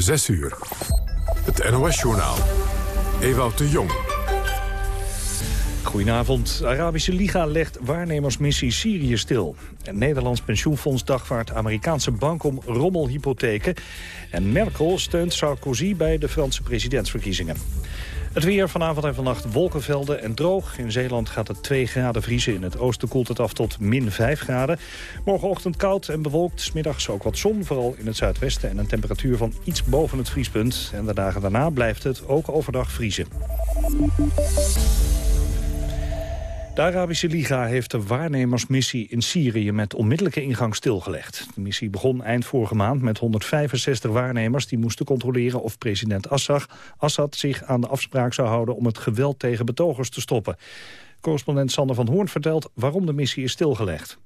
6 uur. Het NOS-journaal. Ewout de Jong. Goedenavond. De Arabische Liga legt waarnemersmissie Syrië stil. Het Nederlands pensioenfonds dagvaart Amerikaanse bank om rommelhypotheken. En Merkel steunt Sarkozy bij de Franse presidentsverkiezingen. Het weer vanavond en vannacht wolkenvelden en droog. In Zeeland gaat het 2 graden vriezen. In het oosten koelt het af tot min 5 graden. Morgenochtend koud en bewolkt. Smiddags ook wat zon, vooral in het zuidwesten. En een temperatuur van iets boven het vriespunt. En de dagen daarna blijft het ook overdag vriezen. De Arabische Liga heeft de waarnemersmissie in Syrië met onmiddellijke ingang stilgelegd. De missie begon eind vorige maand met 165 waarnemers die moesten controleren of president Assad, Assad zich aan de afspraak zou houden om het geweld tegen betogers te stoppen. Correspondent Sander van Hoorn vertelt waarom de missie is stilgelegd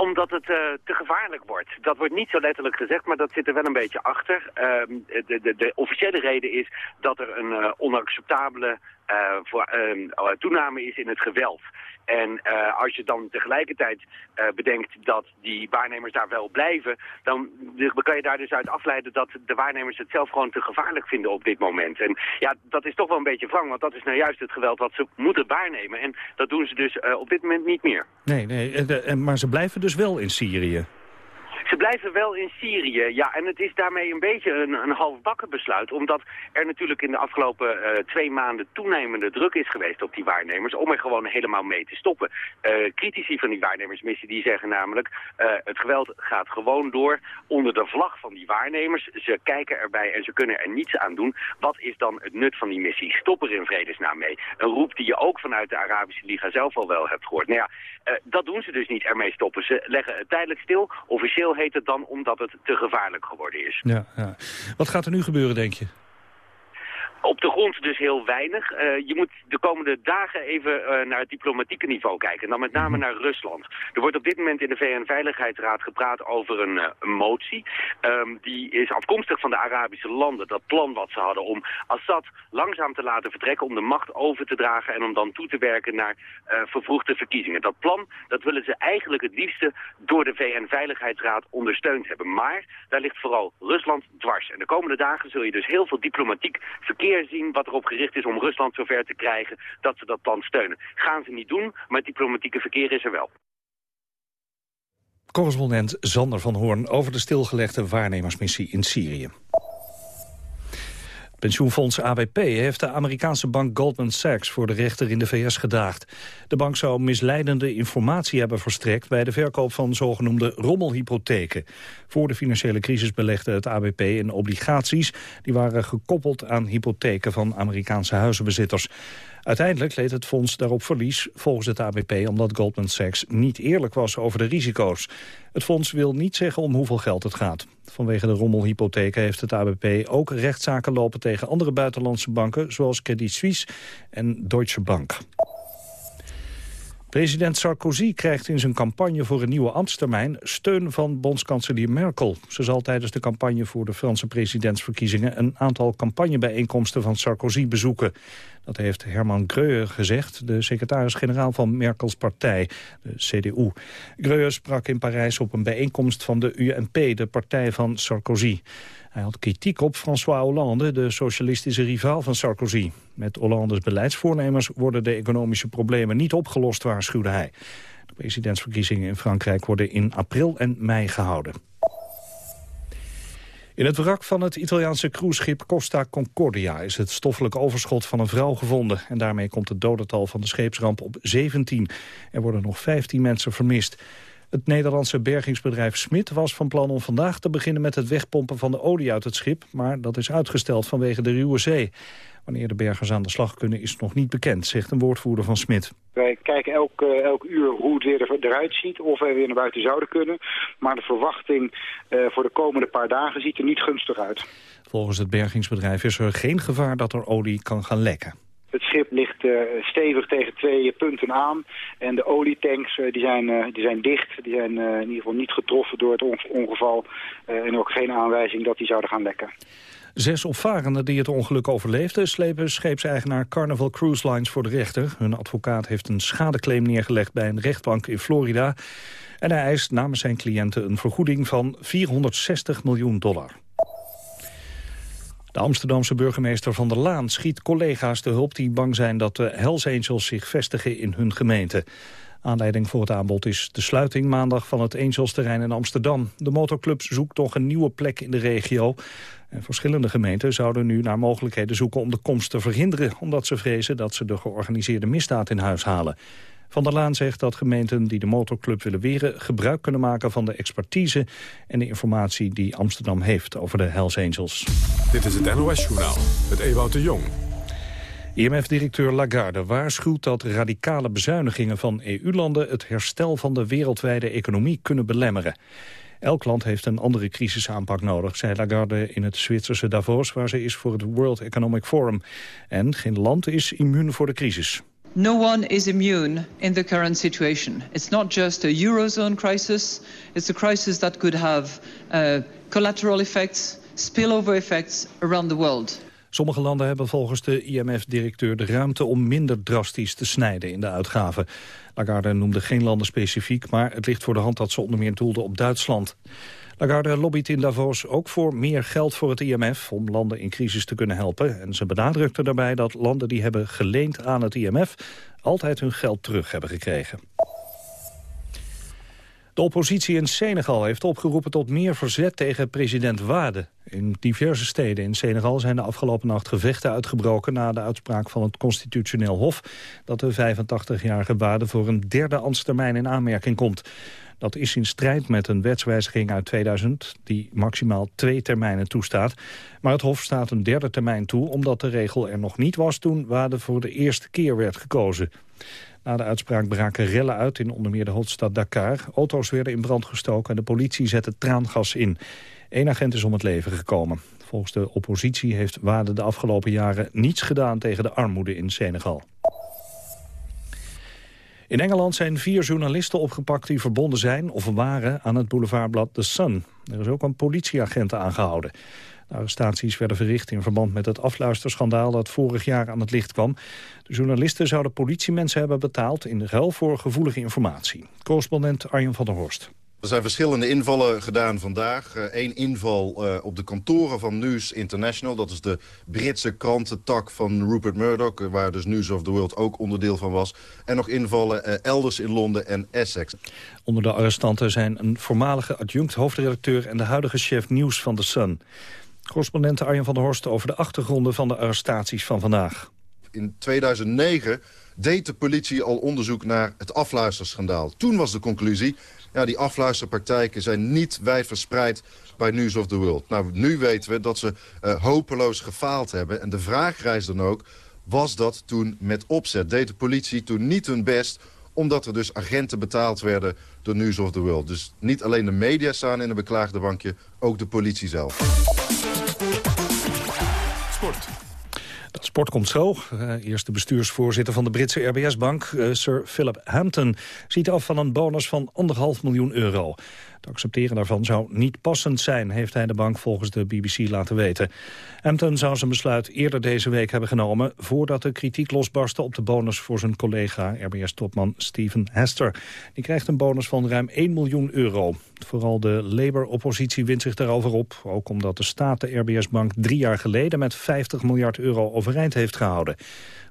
omdat het uh, te gevaarlijk wordt. Dat wordt niet zo letterlijk gezegd, maar dat zit er wel een beetje achter. Uh, de, de, de, officiële reden is dat er een uh, onacceptabele voor, uh, toename is in het geweld. En uh, als je dan tegelijkertijd bedenkt dat die waarnemers daar wel blijven... Dan, dan kan je daar dus uit afleiden dat de waarnemers het zelf gewoon te gevaarlijk vinden op dit moment. En ja, dat is toch wel een beetje wrang, want dat is nou juist het geweld wat ze moeten waarnemen. En dat doen ze dus op dit moment niet meer. Nee, nee, maar ze blijven dus wel in Syrië. Ze blijven wel in Syrië, ja. En het is daarmee een beetje een, een halfbakken besluit. Omdat er natuurlijk in de afgelopen uh, twee maanden toenemende druk is geweest op die waarnemers. Om er gewoon helemaal mee te stoppen. Uh, critici van die waarnemersmissie die zeggen namelijk... Uh, het geweld gaat gewoon door onder de vlag van die waarnemers. Ze kijken erbij en ze kunnen er niets aan doen. Wat is dan het nut van die missie? Stop er in vredesnaam mee. Een roep die je ook vanuit de Arabische Liga zelf al wel hebt gehoord. Nou ja, dat doen ze dus niet ermee stoppen. Ze leggen het tijdelijk stil. Officieel heet het dan omdat het te gevaarlijk geworden is. Ja, ja. Wat gaat er nu gebeuren, denk je? Op de grond dus heel weinig. Uh, je moet de komende dagen even uh, naar het diplomatieke niveau kijken. En dan met name naar Rusland. Er wordt op dit moment in de VN-veiligheidsraad gepraat over een, uh, een motie. Um, die is afkomstig van de Arabische landen. Dat plan wat ze hadden om Assad langzaam te laten vertrekken... om de macht over te dragen en om dan toe te werken naar vervroegde verkiezingen. Dat plan dat willen ze eigenlijk het liefste door de VN-veiligheidsraad ondersteund hebben. Maar daar ligt vooral Rusland dwars. En de komende dagen zul je dus heel veel diplomatiek verkeer zien wat erop gericht is om Rusland zover te krijgen dat ze dat plan steunen. Gaan ze niet doen, maar het diplomatieke verkeer is er wel. Correspondent Zander van Hoorn over de stilgelegde waarnemersmissie in Syrië. Pensioenfonds ABP heeft de Amerikaanse bank Goldman Sachs voor de rechter in de VS gedaagd. De bank zou misleidende informatie hebben verstrekt bij de verkoop van zogenoemde rommelhypotheken. Voor de financiële crisis belegde het ABP in obligaties die waren gekoppeld aan hypotheken van Amerikaanse huizenbezitters. Uiteindelijk leed het fonds daarop verlies, volgens het ABP... omdat Goldman Sachs niet eerlijk was over de risico's. Het fonds wil niet zeggen om hoeveel geld het gaat. Vanwege de rommelhypotheken heeft het ABP ook rechtszaken lopen... tegen andere buitenlandse banken, zoals Credit Suisse en Deutsche Bank. President Sarkozy krijgt in zijn campagne voor een nieuwe ambtstermijn steun van bondskanselier Merkel. Ze zal tijdens de campagne voor de Franse presidentsverkiezingen een aantal campagnebijeenkomsten van Sarkozy bezoeken. Dat heeft Herman Greuer gezegd, de secretaris-generaal van Merkels partij, de CDU. Greuer sprak in Parijs op een bijeenkomst van de UMP, de partij van Sarkozy. Hij had kritiek op François Hollande, de socialistische rivaal van Sarkozy. Met Hollandes beleidsvoornemers worden de economische problemen niet opgelost, waarschuwde hij. De presidentsverkiezingen in Frankrijk worden in april en mei gehouden. In het wrak van het Italiaanse cruiseschip Costa Concordia is het stoffelijk overschot van een vrouw gevonden. En daarmee komt het dodental van de scheepsramp op 17. Er worden nog 15 mensen vermist. Het Nederlandse bergingsbedrijf Smit was van plan om vandaag te beginnen met het wegpompen van de olie uit het schip, maar dat is uitgesteld vanwege de ruwe zee. Wanneer de bergers aan de slag kunnen is nog niet bekend, zegt een woordvoerder van Smit. Wij kijken elk, uh, elk uur hoe het weer eruit ziet, of wij weer naar buiten zouden kunnen. Maar de verwachting uh, voor de komende paar dagen ziet er niet gunstig uit. Volgens het bergingsbedrijf is er geen gevaar dat er olie kan gaan lekken. Het schip ligt uh, stevig tegen twee punten aan. En de olietanks uh, die zijn, uh, die zijn dicht. Die zijn in ieder geval niet getroffen door het ongeval. en ook geen aanwijzing dat die zouden gaan lekken. Zes opvarenden die het ongeluk overleefden... slepen scheepseigenaar Carnival Cruise Lines voor de rechter. Hun advocaat heeft een schadeclaim neergelegd bij een rechtbank in Florida. En hij eist namens zijn cliënten een vergoeding van 460 miljoen dollar. De Amsterdamse burgemeester Van der Laan schiet collega's te hulp die bang zijn dat de Hells Angels zich vestigen in hun gemeente. Aanleiding voor het aanbod is de sluiting maandag van het Angels-terrein in Amsterdam. De motorclub zoekt nog een nieuwe plek in de regio. En verschillende gemeenten zouden nu naar mogelijkheden zoeken om de komst te verhinderen... omdat ze vrezen dat ze de georganiseerde misdaad in huis halen. Van der Laan zegt dat gemeenten die de motorclub willen weren... gebruik kunnen maken van de expertise en de informatie die Amsterdam heeft over de Hells Angels. Dit is het NOS-journaal met Ewout de Jong. IMF-directeur Lagarde waarschuwt dat radicale bezuinigingen van EU-landen... het herstel van de wereldwijde economie kunnen belemmeren. Elk land heeft een andere crisisaanpak nodig, zei Lagarde in het Zwitserse Davos, waar ze is voor het World Economic Forum. En geen land is immuun voor de crisis. No one is immune in the current situation. It's not just a eurozone crisis. It's a crisis that could have uh, collateral effects, spillover effects around the world. Sommige landen hebben volgens de IMF-directeur de ruimte om minder drastisch te snijden in de uitgaven. Lagarde noemde geen landen specifiek, maar het ligt voor de hand dat ze onder meer doelde op Duitsland. Lagarde lobbyt in Davos ook voor meer geld voor het IMF... om landen in crisis te kunnen helpen. En ze benadrukte daarbij dat landen die hebben geleend aan het IMF... altijd hun geld terug hebben gekregen. De oppositie in Senegal heeft opgeroepen tot meer verzet tegen president Wade. In diverse steden in Senegal zijn de afgelopen nacht gevechten uitgebroken... na de uitspraak van het Constitutioneel Hof... dat de 85-jarige Wade voor een derde ambtstermijn in aanmerking komt. Dat is in strijd met een wetswijziging uit 2000... die maximaal twee termijnen toestaat. Maar het Hof staat een derde termijn toe... omdat de regel er nog niet was toen Wade voor de eerste keer werd gekozen. Na de uitspraak braken rellen uit in onder meer de hoofdstad Dakar. Auto's werden in brand gestoken en de politie zette traangas in. Eén agent is om het leven gekomen. Volgens de oppositie heeft Wade de afgelopen jaren niets gedaan tegen de armoede in Senegal. In Engeland zijn vier journalisten opgepakt die verbonden zijn of waren aan het boulevardblad The Sun. Er is ook een politieagent aangehouden. De arrestaties werden verricht in verband met het afluisterschandaal dat vorig jaar aan het licht kwam. De journalisten zouden politiemensen hebben betaald in ruil voor gevoelige informatie. Correspondent Arjen van der Horst. Er zijn verschillende invallen gedaan vandaag. Eén uh, inval uh, op de kantoren van News International. Dat is de Britse krantentak van Rupert Murdoch... waar dus News of the World ook onderdeel van was. En nog invallen elders in Londen en Essex. Onder de arrestanten zijn een voormalige adjunct hoofdredacteur... en de huidige chef nieuws van The Sun. Correspondent Arjen van der Horst over de achtergronden van de arrestaties van vandaag. In 2009 deed de politie al onderzoek naar het afluisterschandaal. Toen was de conclusie, ja, die afluisterpraktijken zijn niet wijd verspreid bij News of the World. Nou, nu weten we dat ze uh, hopeloos gefaald hebben. En de vraag reist dan ook, was dat toen met opzet? Deed de politie toen niet hun best omdat er dus agenten betaald werden door News of the World. Dus niet alleen de media staan in een beklaagde bankje, ook de politie zelf. Sport. Sport komt zo. Uh, eerste bestuursvoorzitter van de Britse RBS-bank, uh, Sir Philip Hampton... ziet af van een bonus van anderhalf miljoen euro. Het accepteren daarvan zou niet passend zijn, heeft hij de bank volgens de BBC laten weten. Hampton zou zijn besluit eerder deze week hebben genomen... voordat de kritiek losbarstte op de bonus voor zijn collega RBS-topman Stephen Hester. Die krijgt een bonus van ruim 1 miljoen euro. Vooral de Labour-oppositie wint zich daarover op. Ook omdat de staat de RBS-bank drie jaar geleden met 50 miljard euro overeind heeft gehouden.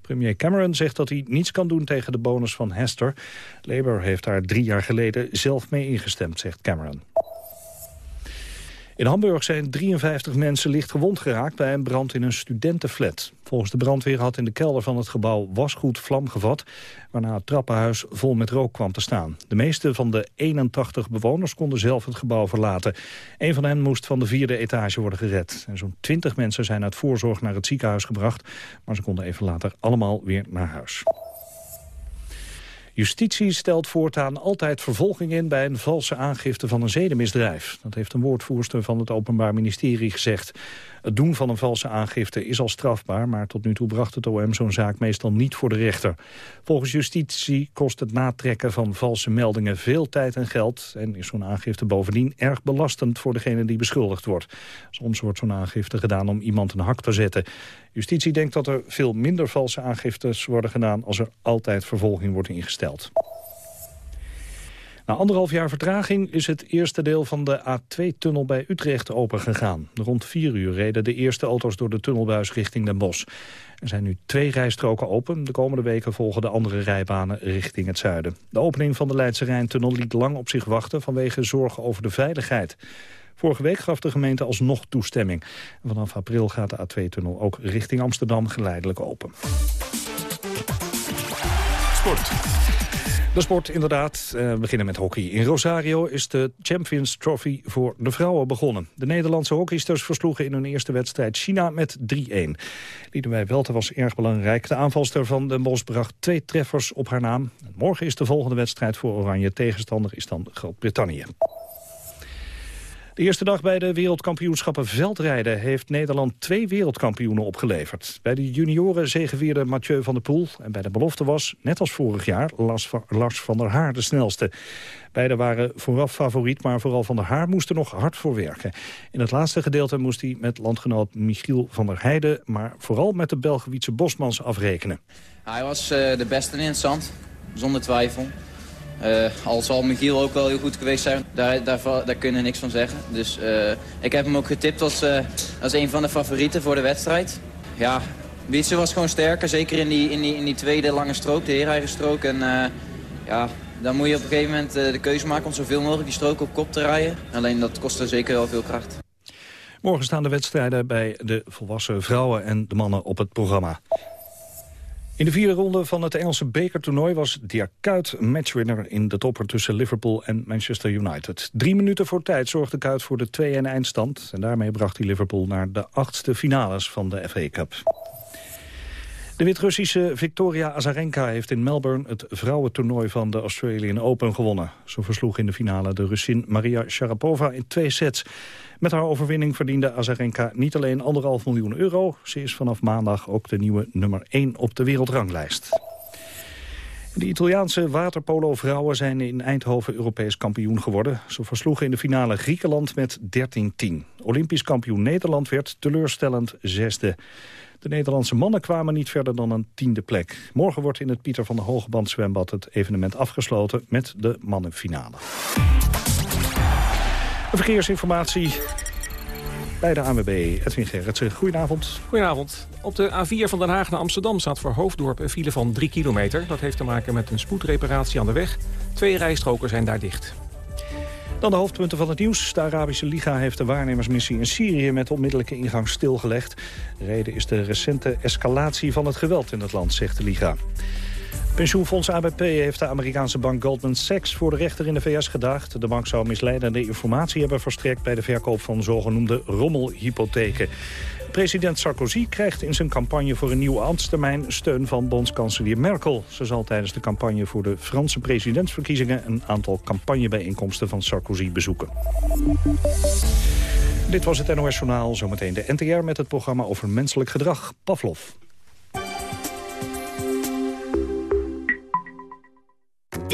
Premier Cameron zegt dat hij niets kan doen tegen de bonus van Hester. Labour heeft daar drie jaar geleden zelf mee ingestemd, zegt Cameron. In Hamburg zijn 53 mensen licht gewond geraakt bij een brand in een studentenflat. Volgens de brandweer had in de kelder van het gebouw wasgoed vlam gevat... waarna het trappenhuis vol met rook kwam te staan. De meeste van de 81 bewoners konden zelf het gebouw verlaten. Een van hen moest van de vierde etage worden gered. Zo'n 20 mensen zijn uit voorzorg naar het ziekenhuis gebracht... maar ze konden even later allemaal weer naar huis. Justitie stelt voortaan altijd vervolging in bij een valse aangifte van een zedenmisdrijf. Dat heeft een woordvoerster van het Openbaar Ministerie gezegd. Het doen van een valse aangifte is al strafbaar, maar tot nu toe bracht het OM zo'n zaak meestal niet voor de rechter. Volgens justitie kost het natrekken van valse meldingen veel tijd en geld en is zo'n aangifte bovendien erg belastend voor degene die beschuldigd wordt. Soms wordt zo'n aangifte gedaan om iemand een hak te zetten. Justitie denkt dat er veel minder valse aangiftes worden gedaan als er altijd vervolging wordt ingesteld. Na anderhalf jaar vertraging is het eerste deel van de A2-tunnel bij Utrecht opengegaan. Rond vier uur reden de eerste auto's door de tunnelbuis richting Den Bosch. Er zijn nu twee rijstroken open. De komende weken volgen de andere rijbanen richting het zuiden. De opening van de Leidse Rijntunnel liet lang op zich wachten vanwege zorgen over de veiligheid. Vorige week gaf de gemeente alsnog toestemming. vanaf april gaat de A2-tunnel ook richting Amsterdam geleidelijk open. Sport. De sport inderdaad. Eh, we beginnen met hockey. In Rosario is de Champions Trophy voor de vrouwen begonnen. De Nederlandse hockeysters versloegen in hun eerste wedstrijd China met 3-1. Liedewij Welter was erg belangrijk. De aanvalster van Den Bosch bracht twee treffers op haar naam. Morgen is de volgende wedstrijd voor Oranje. Tegenstander is dan Groot-Brittannië. De eerste dag bij de wereldkampioenschappen veldrijden... heeft Nederland twee wereldkampioenen opgeleverd. Bij de junioren zegevierde Mathieu van der Poel. En bij de belofte was, net als vorig jaar, Lars van der Haar de snelste. Beiden waren vooraf favoriet, maar vooral Van der Haar moest er nog hard voor werken. In het laatste gedeelte moest hij met landgenoot Michiel van der Heijden... maar vooral met de Belgische Bosmans afrekenen. Hij was uh, de beste in het zand, zonder twijfel. Uh, al zal Michiel ook wel heel goed geweest zijn, daar, daar, daar kunnen we niks van zeggen. Dus uh, ik heb hem ook getipt als, uh, als een van de favorieten voor de wedstrijd. Ja, Wietse was gewoon sterker, zeker in die, in die, in die tweede lange strook, de heereigen strook. En ja, dan moet je op een gegeven moment de keuze maken om zoveel mogelijk die strook op kop te rijden. Alleen dat kostte zeker wel veel kracht. Morgen staan de wedstrijden bij de volwassen vrouwen en de mannen op het programma. In de vierde ronde van het Engelse bekertoernooi was Dirk Kuyt matchwinner in de topper tussen Liverpool en Manchester United. Drie minuten voor tijd zorgde Kuyt voor de 2-1 eindstand en daarmee bracht hij Liverpool naar de achtste finales van de FA Cup. De Wit-Russische Victoria Azarenka heeft in Melbourne het vrouwentoernooi van de Australian Open gewonnen. Ze versloeg in de finale de Russin Maria Sharapova in twee sets. Met haar overwinning verdiende Azarenka niet alleen anderhalf miljoen euro. Ze is vanaf maandag ook de nieuwe nummer 1 op de wereldranglijst. De Italiaanse waterpolo-vrouwen zijn in Eindhoven Europees kampioen geworden. Ze versloegen in de finale Griekenland met 13-10. Olympisch kampioen Nederland werd teleurstellend zesde. De Nederlandse mannen kwamen niet verder dan een tiende plek. Morgen wordt in het Pieter van der Hogeband zwembad het evenement afgesloten met de mannenfinale. verkeersinformatie bij de ANWB, Edwin Gerritsen. Goedenavond. Goedenavond. Op de A4 van Den Haag naar Amsterdam staat voor Hoofddorp een file van 3 kilometer. Dat heeft te maken met een spoedreparatie aan de weg. Twee rijstroken zijn daar dicht. Dan de hoofdpunten van het nieuws. De Arabische Liga heeft de waarnemersmissie in Syrië met onmiddellijke ingang stilgelegd. De reden is de recente escalatie van het geweld in het land, zegt de Liga. Pensioenfonds ABP heeft de Amerikaanse bank Goldman Sachs voor de rechter in de VS gedaagd. De bank zou misleidende informatie hebben verstrekt bij de verkoop van zogenoemde rommelhypotheken. President Sarkozy krijgt in zijn campagne voor een nieuwe ambtstermijn steun van bondskanselier Merkel. Ze zal tijdens de campagne voor de Franse presidentsverkiezingen een aantal campagnebijeenkomsten van Sarkozy bezoeken. Dit was het NOS Journaal, zometeen de NTR met het programma over menselijk gedrag, Pavlov.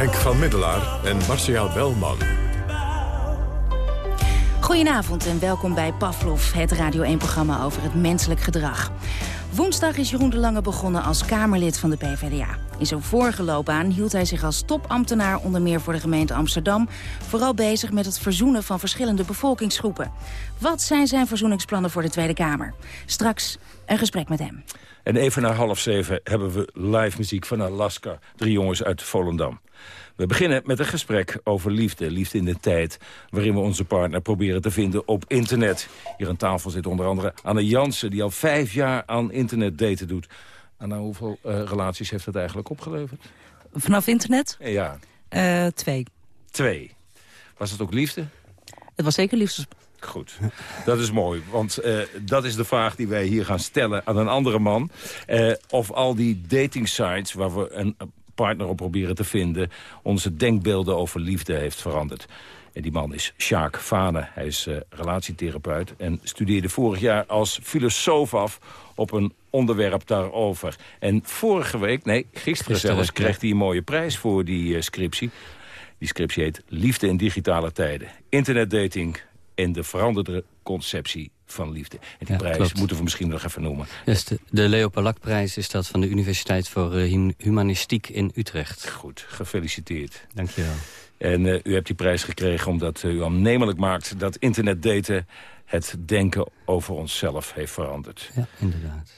Henk van Middelaar en Marcia Belman. Goedenavond en welkom bij Pavlov, het Radio 1-programma over het menselijk gedrag. Woensdag is Jeroen de Lange begonnen als Kamerlid van de PvdA. In zijn vorige loopbaan hield hij zich als topambtenaar onder meer voor de gemeente Amsterdam... vooral bezig met het verzoenen van verschillende bevolkingsgroepen. Wat zijn zijn verzoeningsplannen voor de Tweede Kamer? Straks een gesprek met hem. En even na half zeven hebben we live muziek van Alaska. Drie jongens uit Volendam. We beginnen met een gesprek over liefde. Liefde in de tijd waarin we onze partner proberen te vinden op internet. Hier aan tafel zit onder andere Anne Jansen... die al vijf jaar aan internetdaten doet. En hoeveel uh, relaties heeft dat eigenlijk opgeleverd? Vanaf internet? Ja. Uh, twee. 2. Was het ook liefde? Het was zeker liefde. Goed, dat is mooi. Want uh, dat is de vraag die wij hier gaan stellen aan een andere man. Uh, of al die dating sites waar we een partner op proberen te vinden... onze denkbeelden over liefde heeft veranderd. En die man is Sjaak Vane. Hij is uh, relatietherapeut en studeerde vorig jaar als filosoof af op een onderwerp daarover. En vorige week, nee, gisteren zelfs, kreeg hij een mooie prijs voor die scriptie. Die scriptie heet Liefde in digitale tijden. Internetdating en de veranderde conceptie van liefde. En die Ja, prijs klopt. moeten we misschien nog even noemen. Dus de, de Leo Palak-prijs is dat van de Universiteit voor eh, Hum- Humanistiek in Utrecht. Goed, gefeliciteerd. Dank je wel. En eh, u hebt die prijs gekregen omdat eh, u aannemelijk maakt... dat internetdaten het denken over onszelf heeft veranderd. Ja, inderdaad.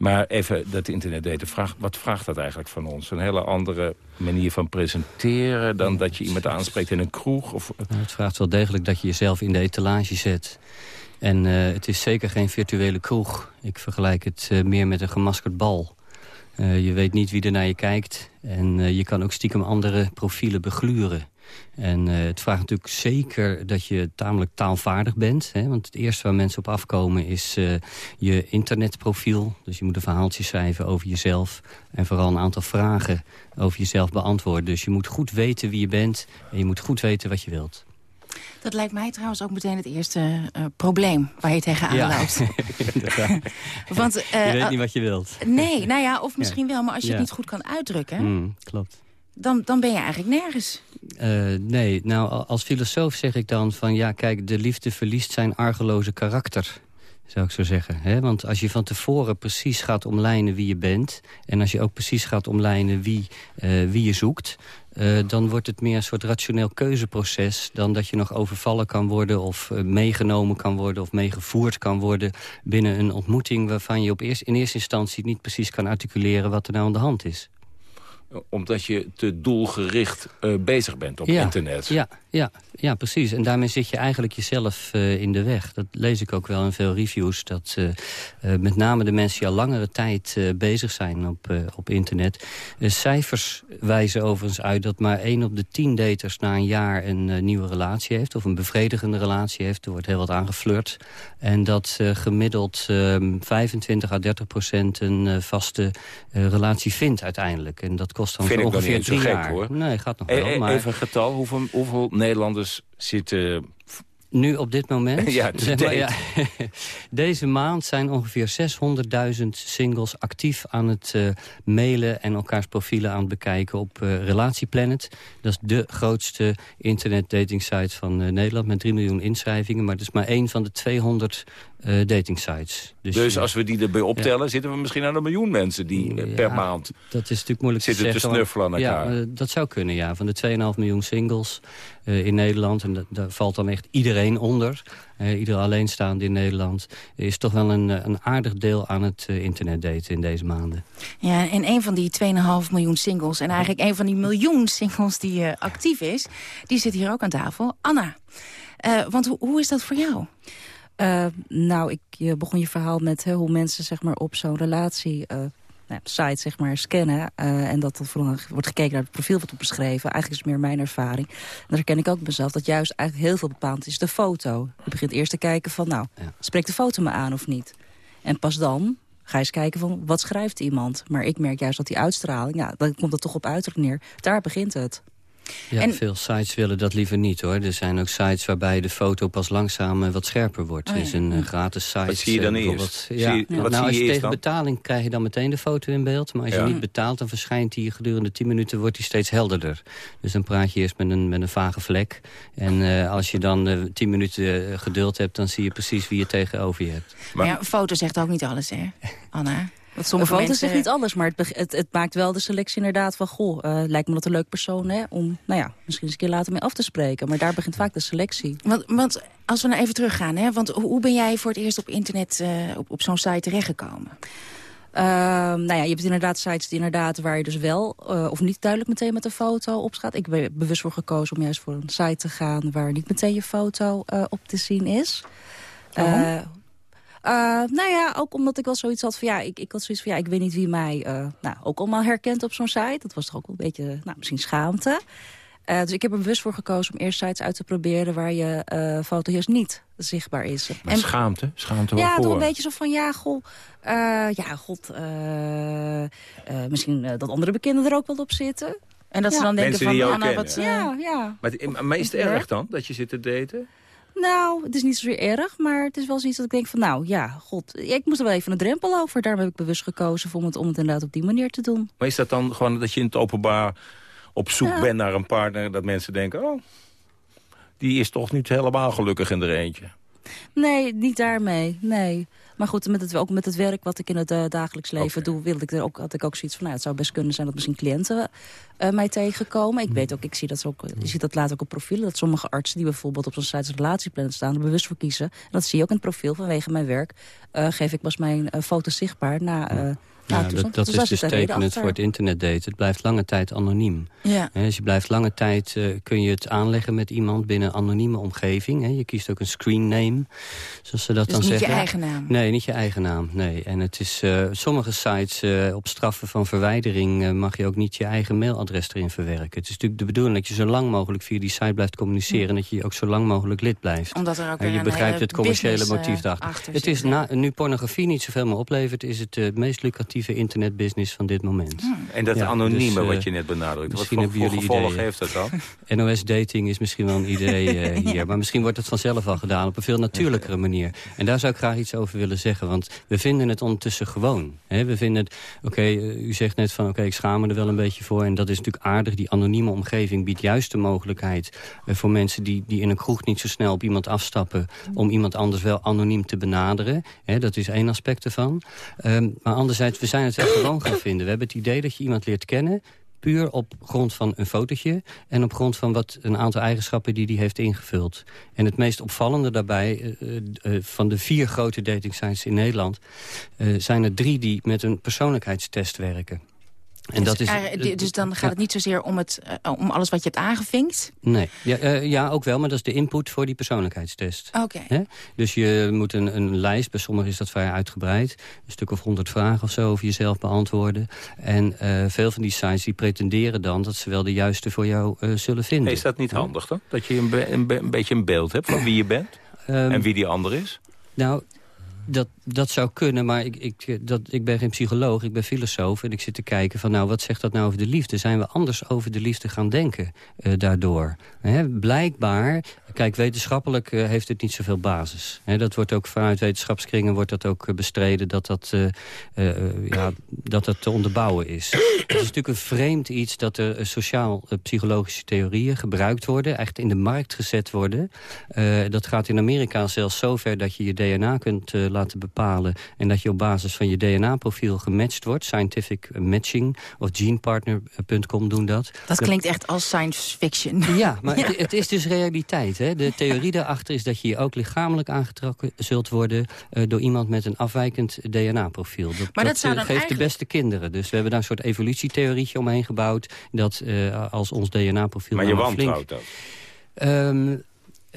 Maar even dat internetdaten, vraagt, wat vraagt dat eigenlijk van ons? Een hele andere manier van presenteren... dan dat je iemand aanspreekt in een kroeg? Of, Nou, het vraagt wel degelijk dat je jezelf in de etalage zet. En eh, het is zeker geen virtuele kroeg. Ik vergelijk het eh, meer met een gemaskerd bal. Eh, je weet niet wie er naar je kijkt. En je kan ook stiekem andere profielen begluren. En eh, het vraagt natuurlijk zeker dat je tamelijk taalvaardig bent. Hè? Want het eerste waar mensen op afkomen is eh, je internetprofiel. Dus je moet een verhaaltje schrijven over jezelf. En vooral een aantal vragen over jezelf beantwoorden. Dus je moet goed weten wie je bent. En je moet goed weten wat je wilt. Dat lijkt mij trouwens ook meteen het eerste eh, probleem waar je tegenaan loopt. Want, je weet niet wat je wilt. Nee, nou ja, of misschien wel, maar als je Ja. het niet goed kan uitdrukken... Hmm, klopt. Dan, dan ben je eigenlijk nergens. Eh, nee, nou, als filosoof zeg ik dan van... ja, kijk, de liefde verliest zijn argeloze karakter, zou ik zo zeggen. Hè? Want als je van tevoren precies gaat omlijnen wie je bent... en als je ook precies gaat omlijnen wie, eh, wie je zoekt... eh, dan wordt het meer een soort rationeel keuzeproces... dan dat je nog overvallen kan worden of meegenomen kan worden... of meegevoerd kan worden binnen een ontmoeting... waarvan je op eerst, in eerste instantie niet precies kan articuleren... wat er nou aan de hand is. Omdat je te doelgericht eh, bezig bent op ja, internet. Ja, ja, ja, precies. En daarmee zit je eigenlijk jezelf eh, in de weg. Dat lees ik ook wel in veel reviews. Dat eh, met name de mensen die al langere tijd bezig zijn op, op internet... cijfers wijzen overigens uit dat maar één op de tien daters... na een jaar een nieuwe relatie heeft. Of een bevredigende relatie heeft. Er wordt heel wat aangeflirt. En dat gemiddeld eh, 25 à 30 procent een vaste relatie vindt uiteindelijk. En dat kost dan Vind zo ik ongeveer niet zo drie gek, jaar. hoor. Nee, gaat nog wel. e- maar... Even een getal, hoeveel, hoeveel Nederlanders zitten... Nu op dit moment? Ja, te Zeg maar, date. ja. Deze maand zijn ongeveer 600.000 singles actief aan het eh, mailen... en elkaars profielen aan het bekijken op eh, Relatieplanet. Dat is de grootste internet-datingsite van eh, Nederland... met 3 miljoen inschrijvingen. Maar het is maar één van de 200 eh datingsites. Dus, je- als we die erbij optellen, zitten we misschien aan een miljoen mensen die eh, per Ja, maand... Dat is natuurlijk moeilijk Zitten te te zeggen. snuffelen aan elkaar. Ja, eh, dat zou kunnen, ja. Van de 2,5 miljoen singles eh, in Nederland... en da- daar valt dan echt iedereen onder... eh, iedere alleenstaande in Nederland... is toch wel een, eh, een aardig deel aan het eh, internetdaten in deze maanden. Ja, en een van die 2,5 miljoen singles... en eigenlijk een van die miljoen singles die eh, actief is... die zit hier ook aan tafel. Anna, Eh, want hoe, hoe is dat voor jou? Eh, nou, ik je begon je verhaal met hè, hoe mensen zeg maar, op zo'n relatie... eh, nou, site zeg maar, scannen. eh, en dat er vooral wordt gekeken naar het profiel wat wordt beschreven. Eigenlijk is het meer mijn ervaring. En daar herken ik ook mezelf dat juist eigenlijk heel veel bepaald is de foto. Je begint eerst te kijken van, nou, spreekt de foto me aan of niet? En pas dan ga je eens kijken van, wat schrijft iemand? Maar ik merk juist dat die uitstraling, ja, dan komt het toch op uiterlijk neer. Daar begint het. Ja, En- veel sites willen dat liever niet, hoor. Er zijn ook sites waarbij de foto pas langzaam eh, wat scherper wordt. Oh, er ja. is een eh, gratis site. Wat zie je eh, dan bijvoorbeeld. eerst? Ja. Zie je- wat nou, zie als je tegen dan? betaling krijg je dan meteen de foto in beeld. Maar als Ja. je niet betaalt, dan verschijnt die gedurende 10 minuten wordt die steeds helderder. Dus dan praat je eerst met een, met een vage vlek. En eh, als je dan eh 10 minuten geduld hebt, dan zie je precies wie je tegenover je hebt. Maar ja, een foto zegt ook niet alles, hè, Anna? Want sommige een foto mensen... zegt niet alles, maar het, het, het maakt wel de selectie inderdaad van... goh, eh, lijkt me dat een leuk persoon hè, om nou ja, misschien eens een keer later mee af te spreken. Maar daar begint vaak de selectie. Want, want als we nou even teruggaan, hè, want hoe, ben jij voor het eerst op internet eh, op, op zo'n site terechtgekomen? Ehm, nou ja, je hebt inderdaad sites die inderdaad waar je dus wel eh, of niet duidelijk meteen met een foto op staat. Ik ben bewust voor gekozen om juist voor een site te gaan waar niet meteen je foto eh, op te zien is. Waarom? Eh, eh, nou ja, ook omdat ik wel zoiets had van ja, ik, ik had zoiets van ja, ik weet niet wie mij eh, nou, ook allemaal herkent op zo'n site. Dat was toch ook wel een beetje, nou, misschien schaamte. Uh, dus ik heb er bewust voor gekozen om eerst sites uit te proberen... waar je uh, foto juist niet zichtbaar is. Maar en, schaamte? Schaamte Ja, toch een beetje zo van, ja, goh... Uh, ja, god, misschien dat andere bekenden er ook wel op zitten. En dat ja. ze dan denken Mensen van... Anna, wat, ja, ja. Maar, maar is het erg dan, dat je zit te daten? Nou, het is niet zozeer erg, maar het is wel zoiets dat ik denk van... nou ja, god, ik moest er wel even een drempel over. Daarom heb ik bewust gekozen om het, om het inderdaad op die manier te doen. Maar is dat dan gewoon dat je in het openbaar op zoek ja. bent naar een partner... dat mensen denken, oh, die is toch niet helemaal gelukkig in er eentje? Nee, niet daarmee, nee. Maar goed, met het, ook met het werk wat ik in het uh, dagelijks leven okay. doe... Wilde ik er ook, had ik ook zoiets van, nou, het zou best kunnen zijn... dat misschien cliënten uh, mij tegenkomen. Ik weet ook, ik zie dat, ook, je ziet dat later ook op profielen... dat sommige artsen die bijvoorbeeld op zo'n site relatieplan staan... er bewust voor kiezen. En dat zie je ook in het profiel vanwege mijn werk. Uh, geef ik pas mijn foto's zichtbaar na... Ja, dat, dat is dus tekenend voor het internetdaten. Het blijft lange tijd anoniem. Ja. dus je blijft lange tijd, uh, kun je het aanleggen met iemand binnen een anonieme omgeving. He, je kiest ook een screen name, zoals ze dat dus dan niet zeggen. je eigen naam? Nee, niet je eigen naam. Nee. En het is, uh, sommige sites, uh, op straffen van verwijdering... mag je ook niet je eigen mailadres erin verwerken. Het is natuurlijk de bedoeling dat je zo lang mogelijk via die site blijft communiceren... en dat je ook zo lang mogelijk lid blijft. Omdat er ook je een begrijpt het commerciële motief daarachter. achter. Het is na, nu pornografie niet zoveel meer oplevert... is het het meest lucratieve internetbusiness van dit moment. Hmm. En dat ja, anonieme dus, uh, wat je net benadrukt, wat voor, voor gevolg heeft dat dan? NOS-dating is misschien wel een idee uh, hier. Maar misschien wordt het vanzelf al gedaan op een veel natuurlijkere manier. En daar zou ik graag iets over willen zeggen. Want we vinden het ondertussen gewoon. Hè? We vinden het, oké, okay, uh, u zegt net van... oké, okay, ik schaam me er wel een beetje voor. En dat is natuurlijk aardig. Die anonieme omgeving biedt juist de mogelijkheid... Uh, voor mensen die, die in een kroeg niet zo snel op iemand afstappen... om iemand anders wel anoniem te benaderen. Hè? Dat is één aspect ervan. Um, maar anderzijds, we zijn het wel gewoon gaan vinden. We hebben het idee dat je iemand leert kennen puur op grond van een fotootje... en op grond van wat een aantal eigenschappen die hij heeft ingevuld. En het meest opvallende daarbij, uh, uh, van de vier grote datingsites in Nederland... Zijn er drie die met een persoonlijkheidstest werken. En dus, dat is, dus dan gaat het niet zozeer om, het, uh, om alles wat je hebt aangevinkt? Nee, ja, uh, ja, ook wel, maar dat is de input voor die persoonlijkheidstest. Oké. Okay. Dus je moet een, een lijst, bij sommigen is dat vrij uitgebreid... een stuk of honderd vragen of zo over jezelf beantwoorden. En uh, veel van die sites die pretenderen dan dat ze wel de juiste voor jou zullen vinden. Hey, is dat niet handig dan? Dat je een, be een, een beetje een beeld hebt van wie je bent um, en wie die ander is? Nou, dat, dat zou kunnen, maar ik, ik, dat, ik ben geen psycholoog, ik ben filosoof... en ik zit te kijken van, nou, wat zegt dat nou over de liefde? Zijn we anders over de liefde gaan denken uh, daardoor? Blijkbaar, kijk, wetenschappelijk uh, heeft het niet zoveel basis. Dat wordt ook vanuit wetenschapskringen wordt dat ook bestreden... dat dat, ja, dat dat te onderbouwen is. het is natuurlijk een vreemd iets dat er sociaal-psychologische theorieën gebruikt worden... echt in de markt gezet worden. dat gaat in Amerika zelfs zover dat je je DNA kunt laten bepalen... en dat je op basis van je DNA-profiel gematcht wordt. Scientific Matching of genepartner.com doen dat. Dat klinkt echt als science fiction. Ja, maar ja. Het, het, is dus realiteit. Hè? De theorie daarachter is dat je je ook lichamelijk aangetrokken zult worden... Uh, door iemand met een afwijkend DNA-profiel. Dat, maar dat, dat zou dan geeft eigenlijk... de beste kinderen. Dus we hebben daar een soort evolutietheorietje omheen gebouwd... dat uh, als ons DNA-profiel... Maar je wantrouwt dat? Um,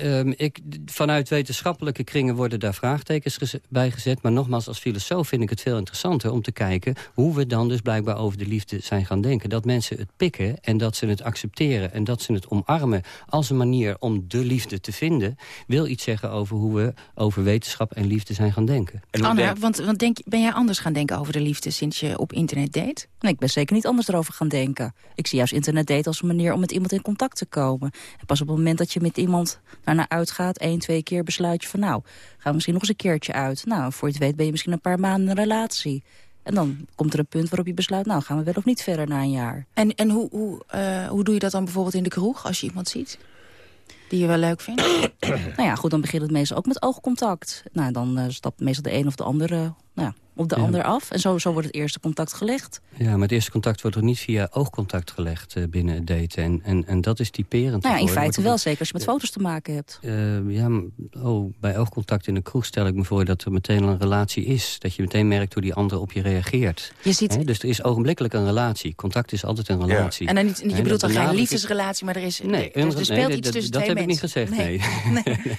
Um, ik, vanuit wetenschappelijke kringen worden daar vraagtekens bij gezet. Maar nogmaals, als filosoof vind ik het veel interessanter om te kijken... hoe we dan dus blijkbaar over de liefde zijn gaan denken. Dat mensen het pikken en dat ze het accepteren... en dat ze het omarmen als een manier om de liefde te vinden... wil iets zeggen over hoe we over wetenschap en liefde zijn gaan denken. En Anna, denk... want, want denk, ben jij anders gaan denken over de liefde sinds je op internet date? Nee, ik ben zeker niet anders erover gaan denken. Ik zie juist internet date als een manier om met iemand in contact te komen. En pas op het moment dat je met iemand daarna uitgaat, één, twee keer besluit je van nou, gaan we misschien nog eens een keertje uit. Nou, voor je het weet ben je misschien een paar maanden in een relatie. En dan komt er een punt waarop je besluit, nou gaan we wel of niet verder na een jaar. En, en hoe, hoe, uh, hoe doe je dat dan bijvoorbeeld in de kroeg als je iemand ziet? Die je wel leuk vindt? nou ja, goed, dan begint het meestal ook met oogcontact. Nou, dan uh, stapt meestal de een of de andere nou ja, op de Ja. ander af. En zo, zo wordt het eerste contact gelegd. Ja, maar het eerste contact wordt er niet via oogcontact gelegd uh, binnen het daten. En, en, en dat is typerend. Nou ja, in feite wel, zeker als je met foto's te maken hebt. Uh, ja, oh, bij oogcontact in de kroeg stel ik me voor dat er meteen al een relatie is. Dat je meteen merkt hoe die ander op je reageert. Je ziet- dus er is ogenblikkelijk een relatie. Contact is altijd een relatie. En dan niet, je bedoelt dat dan geen liefdesrelatie, maar er is Nee, er, er een- speelt nee, iets dat- tussen dat twee heb ik niet gezegd, nee.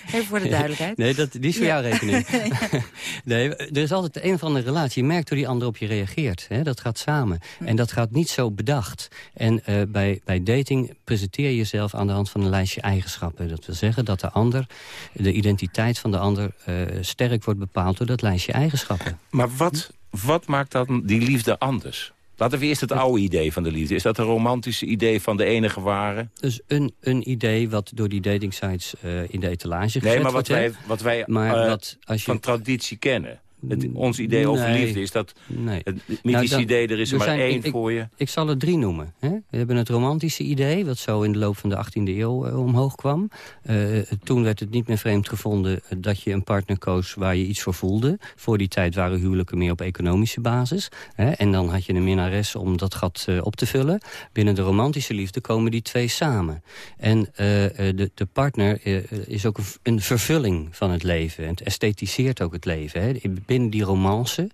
Even voor de duidelijkheid. Nee, dat, die is voor Ja. jouw rekening. nee, er is altijd een of andere relatie. Je merkt hoe die ander op je reageert. Hè? Dat gaat samen. En dat gaat niet zo bedacht. En uh, bij, bij dating presenteer je jezelf aan de hand van een lijstje eigenschappen. Dat wil zeggen dat de ander, de identiteit van de ander... Uh, sterk wordt bepaald door dat lijstje eigenschappen. Maar wat, wat maakt dan die liefde anders? Laten we eerst het oude idee van de liefde. Is dat een romantische idee van de enige ware? Dus een, een idee wat door die datingsites uh, in de etalage gezet Nee, maar wat wordt, wij, wat wij maar uh, wat, als je... van traditie kennen. Het, ons idee nee, over liefde is dat nee. het mythische nou, idee, er is er, er maar zijn, één ik, voor je. Ik, ik zal er drie noemen. Hè? We hebben het romantische idee, wat zo in de loop van de 18e eeuw uh, omhoog kwam. Uh, toen werd het niet meer vreemd gevonden dat je een partner koos waar je iets voor voelde. Voor die tijd waren huwelijken meer op economische basis. Hè? En dan had je een minnares om dat gat uh, op te vullen. Binnen de romantische liefde komen die twee samen. En de, de, partner is ook een, een, vervulling van het leven. En het esthetiseert ook het leven. Hè? Binnen die romance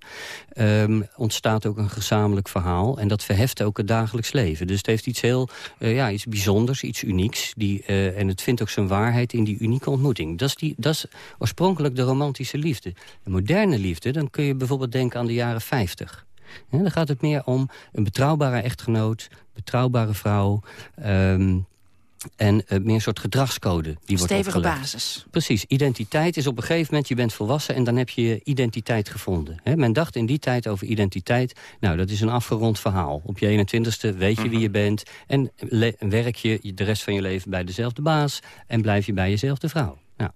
um, ontstaat ook een gezamenlijk verhaal. En dat verheft ook het dagelijks leven. Dus het heeft iets heel uh, ja, iets bijzonders, iets unieks. Die, uh, en het vindt ook zijn waarheid in die unieke ontmoeting. Dat is, die, dat is oorspronkelijk de romantische liefde. De moderne liefde, dan kun je bijvoorbeeld denken aan de jaren 50. Ja, dan gaat het meer om een betrouwbare echtgenoot, betrouwbare vrouw... Um, en uh, meer een soort gedragscode. Die Stevige wordt basis. Precies. Identiteit is op een gegeven moment, je bent volwassen... en dan heb je je identiteit gevonden. He, men dacht in die tijd over identiteit... nou, dat is een afgerond verhaal. Op je 21ste weet je wie je bent... en werk je de rest van je leven bij dezelfde baas... en blijf je bij jezelfde vrouw. Nou,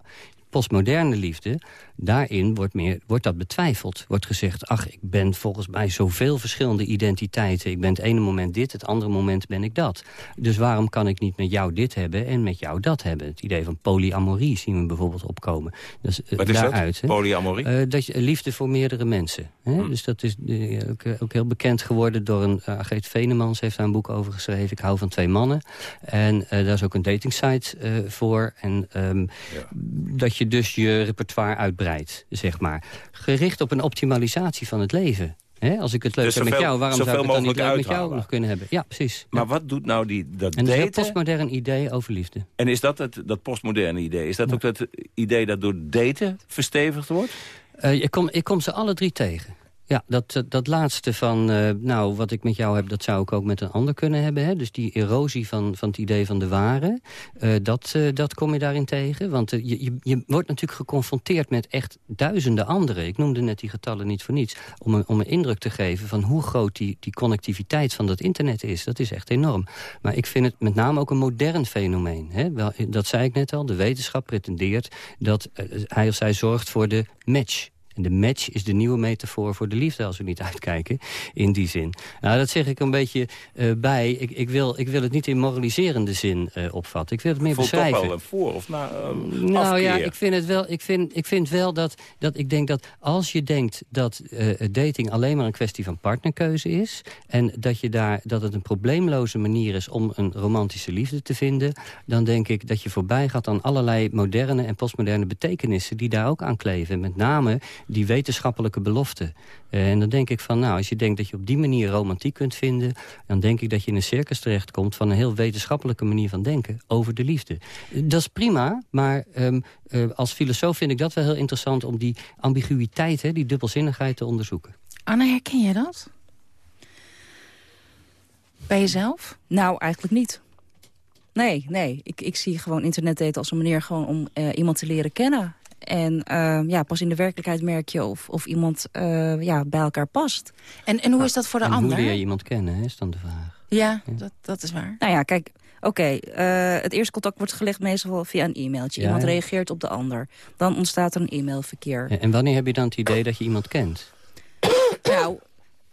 postmoderne liefde, daarin wordt, meer, wordt dat betwijfeld. Wordt gezegd, ach, ik ben volgens mij zoveel verschillende identiteiten. Ik ben het ene moment dit, het andere moment ben ik dat. Dus waarom kan ik niet met jou dit hebben en met jou dat hebben? Het idee van polyamorie zien we bijvoorbeeld opkomen. Dus, uh, Wat is daaruit, dat, polyamorie? Uh, dat je, liefde voor meerdere mensen. Hè? Hmm. Dus dat is uh, ook, ook, heel bekend geworden door een... Uh, Geet Venemans heeft daar een boek over geschreven. Ik hou van twee mannen. En daar is ook een datingsite voor. En um, ja. dat je dus je repertoire uitbreidt, zeg maar. Gericht op een optimalisatie van het leven. He, als ik het leuk dus heb met jou, waarom zou ik het dan niet leuk met jou nog kunnen hebben? Ja, precies. Maar ja. wat doet nou die, dat en daten? dat is een postmodern idee over liefde. En is dat het, dat postmoderne idee? Is dat ja. ook dat idee dat door daten verstevigd wordt? Uh, ik, kom, ik kom ze alle drie tegen. Ja, dat, dat, dat laatste van, uh, nou, wat ik met jou heb... dat zou ik ook met een ander kunnen hebben. Hè? Dus die erosie van, van het idee van de ware, uh, dat, dat kom je daarin tegen. Want je, je, je wordt natuurlijk geconfronteerd met echt duizenden anderen. Ik noemde net die getallen niet voor niets. Om een, om een indruk te geven van hoe groot die, die connectiviteit van dat internet is. Dat is echt enorm. Maar ik vind het met name ook een modern fenomeen. Hè? Wel, dat zei ik net al, de wetenschap pretendeert... dat hij of zij zorgt voor de match... En de match is de nieuwe metafoor voor de liefde, als we niet uitkijken, in die zin. Nou, dat zeg ik een beetje uh, bij. Ik, ik, wil, ik wil het niet in moraliserende zin uh, opvatten. Ik wil het meer Voelt beschrijven. toch wel voor of na, uh, Nou afkeer. ja, ik vind het wel, ik vind, ik vind wel dat, dat ik denk dat als je denkt dat dating alleen maar een kwestie van partnerkeuze is... en dat, je daar, dat het een probleemloze manier is om een romantische liefde te vinden... dan denk ik dat je voorbij gaat aan allerlei moderne en postmoderne betekenissen... die daar ook aan kleven. Met name die wetenschappelijke belofte. Uh, en dan denk ik van, nou, als je denkt dat je op die manier romantiek kunt vinden... dan denk ik dat je in een circus terechtkomt van een heel wetenschappelijke manier van denken over de liefde. Uh, dat is prima, maar um, uh, als filosoof vind ik dat wel heel interessant... om die ambiguïteit, hè, die dubbelzinnigheid te onderzoeken. Anne, herken je dat? Bij jezelf? Nou, eigenlijk niet. Nee, nee. Ik, ik zie gewoon internetdaten als een manier gewoon om uh, iemand te leren kennen. En uh, ja, pas in de werkelijkheid merk je of, of iemand uh, ja, bij elkaar past. En, en hoe is dat voor de en ander? hoe leer je iemand kennen, is dan de vraag. Ja, ja. Dat, dat is waar. Nou ja, kijk, oké. Okay, uh, het eerste contact wordt gelegd meestal via een e-mailtje. Ja, iemand ja. reageert op de ander. Dan ontstaat er een e-mailverkeer. En wanneer heb je dan het idee dat je iemand kent? nou,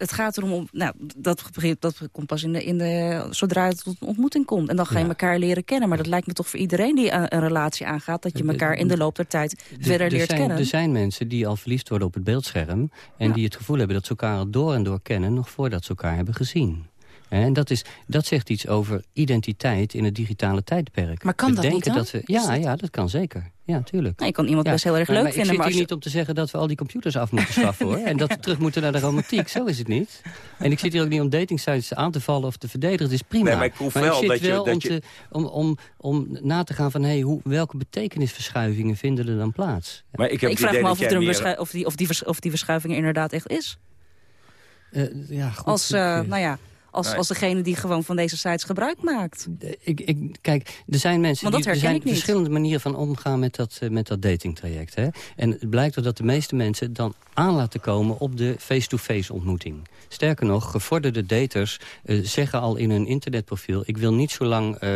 het gaat erom, om, nou, dat, dat komt pas in de, in de, zodra het tot een ontmoeting komt. En dan ga je ja. elkaar leren kennen. Maar dat lijkt me toch voor iedereen die een, een relatie aangaat... dat je elkaar in de loop der tijd de, verder de, leert zijn, kennen. Er zijn mensen die al verliefd worden op het beeldscherm... en ja. die het gevoel hebben dat ze elkaar al door en door kennen... nog voordat ze elkaar hebben gezien. En dat, is, dat zegt iets over identiteit in het digitale tijdperk. Maar kan we dat denken niet dan? Dat we, ja, ja, dat kan zeker. Ja, tuurlijk. Nee, je kan iemand Ja, best heel erg maar- leuk maar vinden. Ik Maar zit hier niet om te zeggen dat we al die computers af moeten schaffen, hoor. En dat we terug moeten naar de romantiek. Zo is het niet. En ik zit hier ook niet om datingsites aan te vallen of te verdedigen. Het is prima. Nee, maar ik proef wel zit dat je- wel dat om, je- te, om, om, om na te gaan van... Hey, hoe, welke betekenisverschuivingen vinden er dan plaats? Maar ik heb ik vraag idee me dat af of, er een meer- of, die, of, die of die verschuiving er inderdaad echt is. Eh, ja, goed, Als, ik, eh, nou ja, als, nee. als degene die gewoon van deze sites gebruik maakt. Ik, ik, kijk, er zijn mensen Want dat die, er herken zijn ik niet. verschillende manieren van omgaan met dat, eh, met dat datingtraject. Hè? En het blijkt dat de meeste mensen dan aan laten komen op de face-to-face ontmoeting. Sterker nog, gevorderde daters eh, zeggen al in hun internetprofiel... ik wil niet zo lang eh,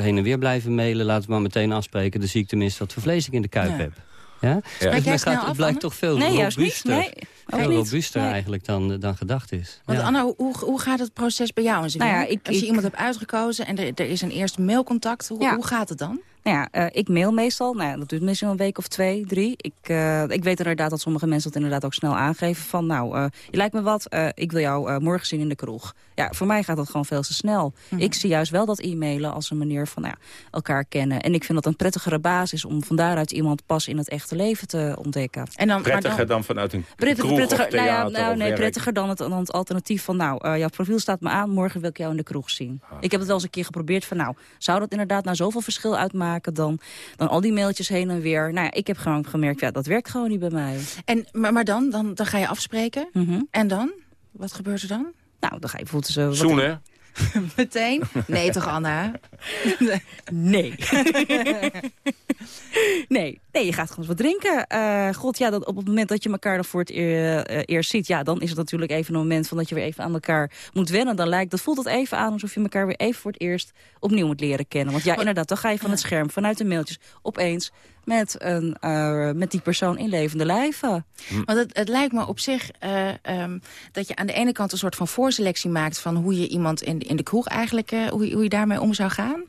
heen en weer blijven mailen, laten we maar meteen afspreken... dan zie ik tenminste wat vervlees ik in de kuip Ja. heb. Ja? jij Dus men gaat, het blijkt toch veel Nee, juist niet. robuuster, Nee, veel niet. robuuster Nee. eigenlijk dan, dan gedacht is. Want Ja. Anna, hoe, hoe, gaat het proces bij jou in zijn Nou ja, ik- Als je ik- iemand hebt uitgekozen en er, er is een eerste mailcontact, hoe, Ja. hoe gaat het dan? Nou ja, eh, ik mail meestal. Nou ja, dat duurt meestal een week of twee, drie. Ik, eh, ik weet inderdaad dat sommige mensen dat inderdaad ook snel aangeven. Van nou, eh, je lijkt me wat, eh, ik wil jou eh, morgen zien in de kroeg. Ja, voor mij gaat dat gewoon veel te snel. Mhm. Ik zie juist wel dat e-mailen als een manier van nou ja, elkaar kennen. En ik vind dat een prettigere basis om van daaruit iemand pas in het echte leven te ontdekken. En dan, maar Prettiger dan, dan vanuit een kroeg prettiger, nou ja, nou, nee, prettiger dan het, dan het alternatief van... nou, eh, jouw profiel staat me aan, morgen wil ik jou in de kroeg zien. Ah. Ik heb het wel eens een keer geprobeerd van... nou, zou dat inderdaad nou zoveel verschil uitmaken... dan, dan al die mailtjes heen en weer? Nou ja, ik heb gewoon gemerkt, ja, dat werkt gewoon niet bij mij. en, maar, maar dan, dan, dan ga je afspreken. Mhm. En dan? Wat gebeurt er dan? Nou, dan ga je bijvoorbeeld zo... wat- Zoenen. Meteen? Nee toch, Anna? Nee. nee. Nee, je gaat gewoon eens wat drinken. Eh, God, ja, dat op het moment dat je elkaar dan voor het eer- eh, eerst ziet... ja, dan is het natuurlijk even een moment van dat je weer even aan elkaar moet wennen. Dan lijkt, dat voelt het even aan alsof je elkaar weer even voor het eerst opnieuw moet leren kennen. Want ja, inderdaad, dan ga je van het scherm, vanuit de mailtjes... opeens met, een, eh, met die persoon in levende lijven. Want het, het lijkt me op zich eh, ehm, dat je aan de ene kant een soort van voorselectie maakt... van hoe je iemand in, in de kroeg eigenlijk, eh, hoe, je, hoe je daarmee om zou gaan.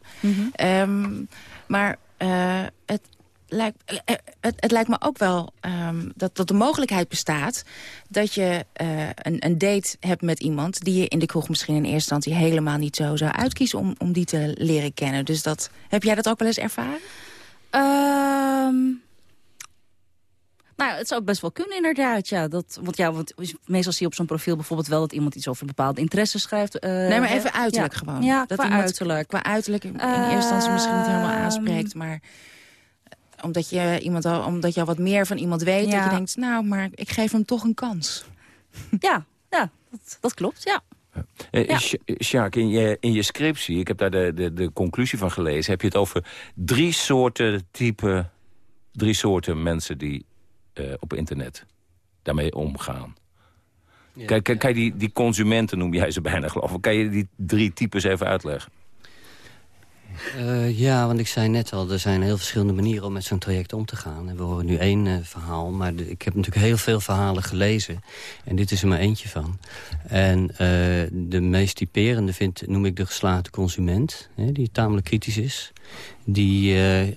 Ehm, maar eh, het, lijkt, het, het lijkt me ook wel ehm, dat, dat de mogelijkheid bestaat... dat je eh, een, een date hebt met iemand... die je in de kroeg misschien in eerste instantie helemaal niet zo zou uitkiezen... om, om die te leren kennen. Dus dat, heb jij dat ook wel eens ervaren? Ehm nou, het zou best wel kunnen inderdaad, ja. Dat, want ja, want meestal zie je op zo'n profiel bijvoorbeeld wel... dat iemand iets over bepaalde interesses schrijft. eh, Nee, maar even uiterlijk Ja. gewoon. Ja, dat qua iemand uiterlijk. Qua uiterlijk in eerste instantie misschien niet helemaal Ehm. aanspreekt, maar omdat je iemand al, omdat je al wat meer van iemand weet, dat Ja. je denkt, nou, maar ik geef hem toch een kans. Ja, ja dat, dat klopt, ja. Eh, Ja. Sja- Sjaak, in je, in je scriptie, ik heb daar de, de, de conclusie van gelezen... heb je het over drie soorten type, drie soorten mensen die eh, op internet daarmee omgaan. Kijk, kijk, kijk, die, die consumenten noem jij ze bijna, geloof ik. Kan je die drie types even uitleggen? Eh, ja, want ik zei net al, er zijn heel verschillende manieren om met zo'n traject om te gaan. En we horen nu één eh, verhaal, maar de- ik heb natuurlijk heel veel verhalen gelezen. En dit is er maar eentje van. En eh, de meest typerende vind, noem ik de geslaagde consument, hè, die tamelijk kritisch is. Die,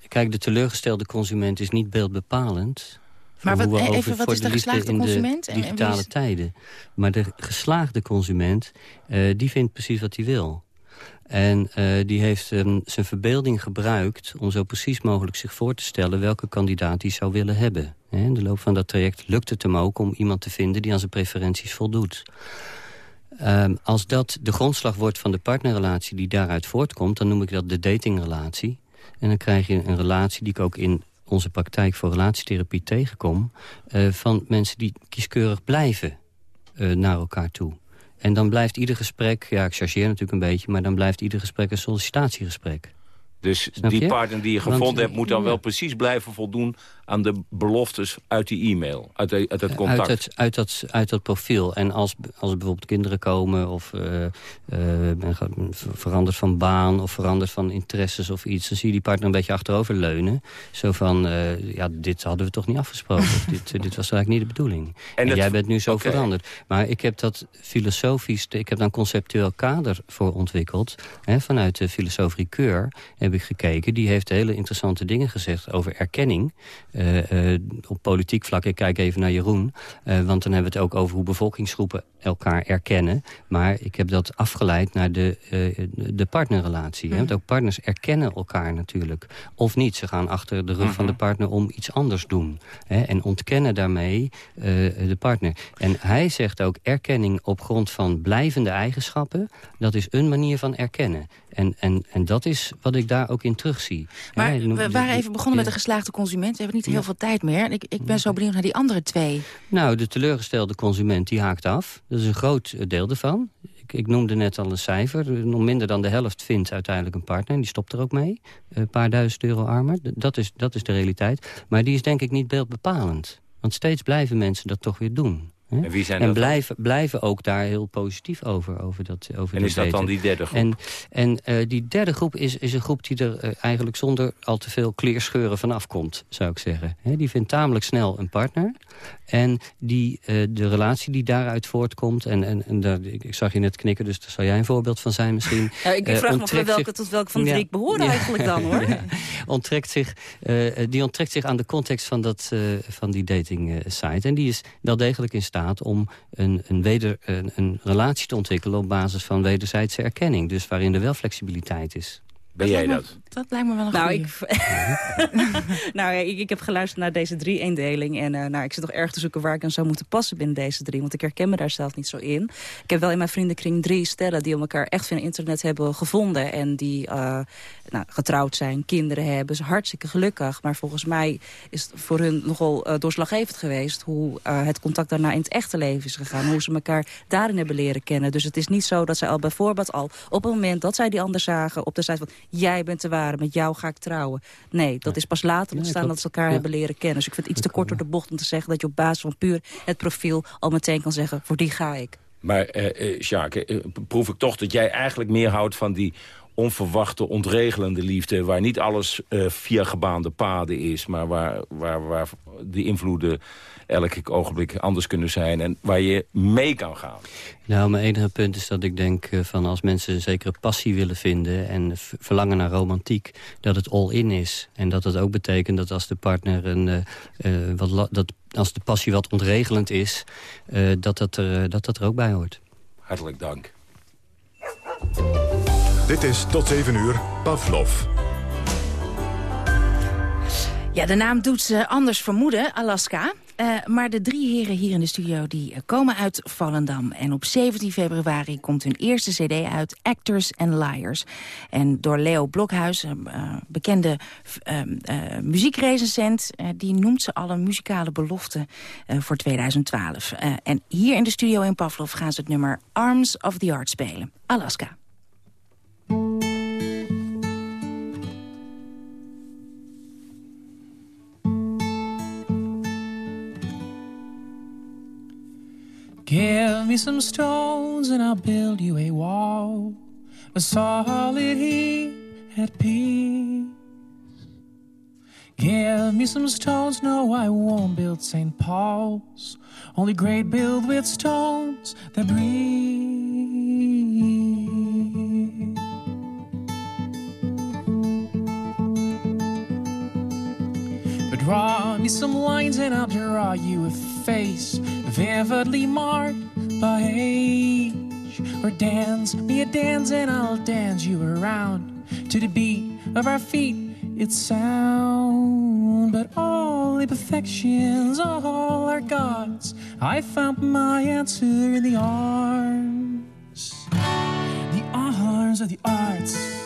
kijk, de teleurgestelde consument is niet beeldbepalend. Maar wat- we even, over- wat voor is de geslaagde in de consument en- en digitale is- tijden. Maar de geslaagde consument, die vindt precies wat hij wil. En eh, die heeft ehm, zijn verbeelding gebruikt om zo precies mogelijk zich voor te stellen... welke kandidaat hij zou willen hebben. In de loop van dat traject lukt het hem ook om iemand te vinden... die aan zijn preferenties voldoet. Ehm, als dat de grondslag wordt van de partnerrelatie die daaruit voortkomt... dan noem ik dat de datingrelatie. En dan krijg je een relatie die ik ook in onze praktijk voor relatietherapie tegenkom... eh, van mensen die kieskeurig blijven eh, naar elkaar toe. En dan blijft ieder gesprek, ja, ik chargeer natuurlijk een beetje... maar dan blijft ieder gesprek een sollicitatiegesprek. Dus die partner die je gevonden eh, hebt... moet dan ja. wel precies blijven voldoen aan de beloftes uit die e-mail. Uit, de- uit het contact. Uit, het, uit, dat, uit dat profiel. En als, als er bijvoorbeeld kinderen komen... of eh, eh, ben ge- verandert van baan of verandert van interesses of iets... dan zie je die partner een beetje achterover leunen. Zo van, eh, ja, dit hadden we toch niet afgesproken. Of dit, eh, dit was eigenlijk niet de bedoeling. En, het- jij bent nu zo veranderd. Maar ik heb dat filosofisch... ik heb daar een conceptueel kader voor ontwikkeld. Hè, vanuit de filosofie keur heb ik gekeken. Die heeft hele interessante dingen gezegd over erkenning. op politiek vlak, ik kijk even naar Jeroen. want dan hebben we het ook over hoe bevolkingsgroepen elkaar erkennen. Maar ik heb dat afgeleid naar de, de partnerrelatie. Mm. Want ook partners erkennen elkaar natuurlijk. Of niet, ze gaan achter de rug van de mhm. partner om iets anders doen. Hè, en ontkennen daarmee de partner. En hij zegt ook erkenning op grond van blijvende eigenschappen... dat is een manier van erkennen. En, en, en dat is wat ik daar ook in terugzie. Maar we waren even begonnen met de geslaagde consument. We hebben niet heel veel tijd meer. Ik, ik ben zo benieuwd naar die andere twee. Nou, de teleurgestelde consument die haakt af. Dat is een groot deel ervan. Ik, ik noemde net al een cijfer. Nog minder dan de helft vindt uiteindelijk een partner. En die stopt er ook mee. Een paar duizend euro armer. Dat is, dat is de realiteit. Maar die is denk ik niet beeldbepalend. Want steeds blijven mensen dat toch weer doen. En, wie zijn en blijven, blijven ook daar heel positief over. over, dat, over en is dat dan die derde groep? En, en uh, die derde groep is, is een groep die er uh, eigenlijk zonder al te veel kleerscheuren vanaf komt, zou ik zeggen. He, die vindt tamelijk snel een partner. En die, uh, de relatie die daaruit voortkomt... en, en, en daar, ik, zag je net knikken, dus daar zou jij een voorbeeld van zijn misschien. Ja, ik vraag me af welke, tot welke van de drie ik behoor eigenlijk dan, hoor. ja, onttrekt zich, die onttrekt zich aan de context van, dat, van die dating site. En die is wel degelijk in staat om een, een, weder, een, een relatie te ontwikkelen... op basis van wederzijdse erkenning. Dus waarin er wel flexibiliteit is. Ben jij dat? Dat lijkt me wel een nou, ik, nou ja, ik, ik, heb geluisterd naar deze drie eendeling. En uh, nou, ik zit toch erg te zoeken waar ik aan zou moeten passen binnen deze drie. Want ik herken me daar zelf niet zo in. Ik heb wel in mijn vriendenkring drie stellen die elkaar echt via internet hebben gevonden. En die uh, nou, getrouwd zijn, kinderen hebben. Ze hartstikke gelukkig. Maar volgens mij is het voor hun nogal uh, doorslaggevend geweest... hoe het contact daarna in het echte leven is gegaan. Hoe ze elkaar daarin hebben leren kennen. Dus het is niet zo dat zij al bijvoorbeeld al op het moment dat zij die ander zagen... op de site van jij bent de ware, met jou ga ik trouwen. Nee, dat is pas later ontstaan dat ze elkaar hebben leren kennen. Dus ik vind het iets te kort door de bocht om te zeggen... dat je op basis van puur het profiel al meteen kan zeggen... voor die ga ik. Maar Jacques, uh, proef ik toch dat jij eigenlijk meer houdt van die onverwachte, ontregelende liefde... waar niet alles via gebaande paden is... maar waar, waar, waar die invloeden elk ogenblik anders kunnen zijn... en waar je mee kan gaan. Nou, mijn enige punt is dat ik denk uh, van als mensen een zekere passie willen vinden... en verlangen naar romantiek, dat het all-in is. En dat het ook betekent dat als de partner een, uh, uh, wat dat als de passie wat ontregelend is... dat, dat, er, dat dat er ook bij hoort. Hartelijk dank. Dit is tot 7 uur Pavlov. Ja, de naam doet ze anders vermoeden, Alaska. Uh, maar de drie heren hier in de studio die uh, komen uit Vallendam. En op 17 februari komt hun eerste cd uit, Actors and Liars. En door Leo Blokhuis, uh, bekende muziekrecensent... die noemt ze alle muzikale beloften voor 2012. en hier in de studio in Pavlov gaan ze het nummer Arms of the Art spelen. Alaska. Give me some stones and I'll build you a wall, a solid heap at peace. Give me some stones, no, I won't build St. Paul's. Only great build with stones that breathe. But draw me some lines and I'll draw you a face vividly marked by age. Or dance me a dance and I'll dance you around to the beat of our feet. It's sound, but all imperfections, all our gods. I found my answer in the arms, the arms of the arts.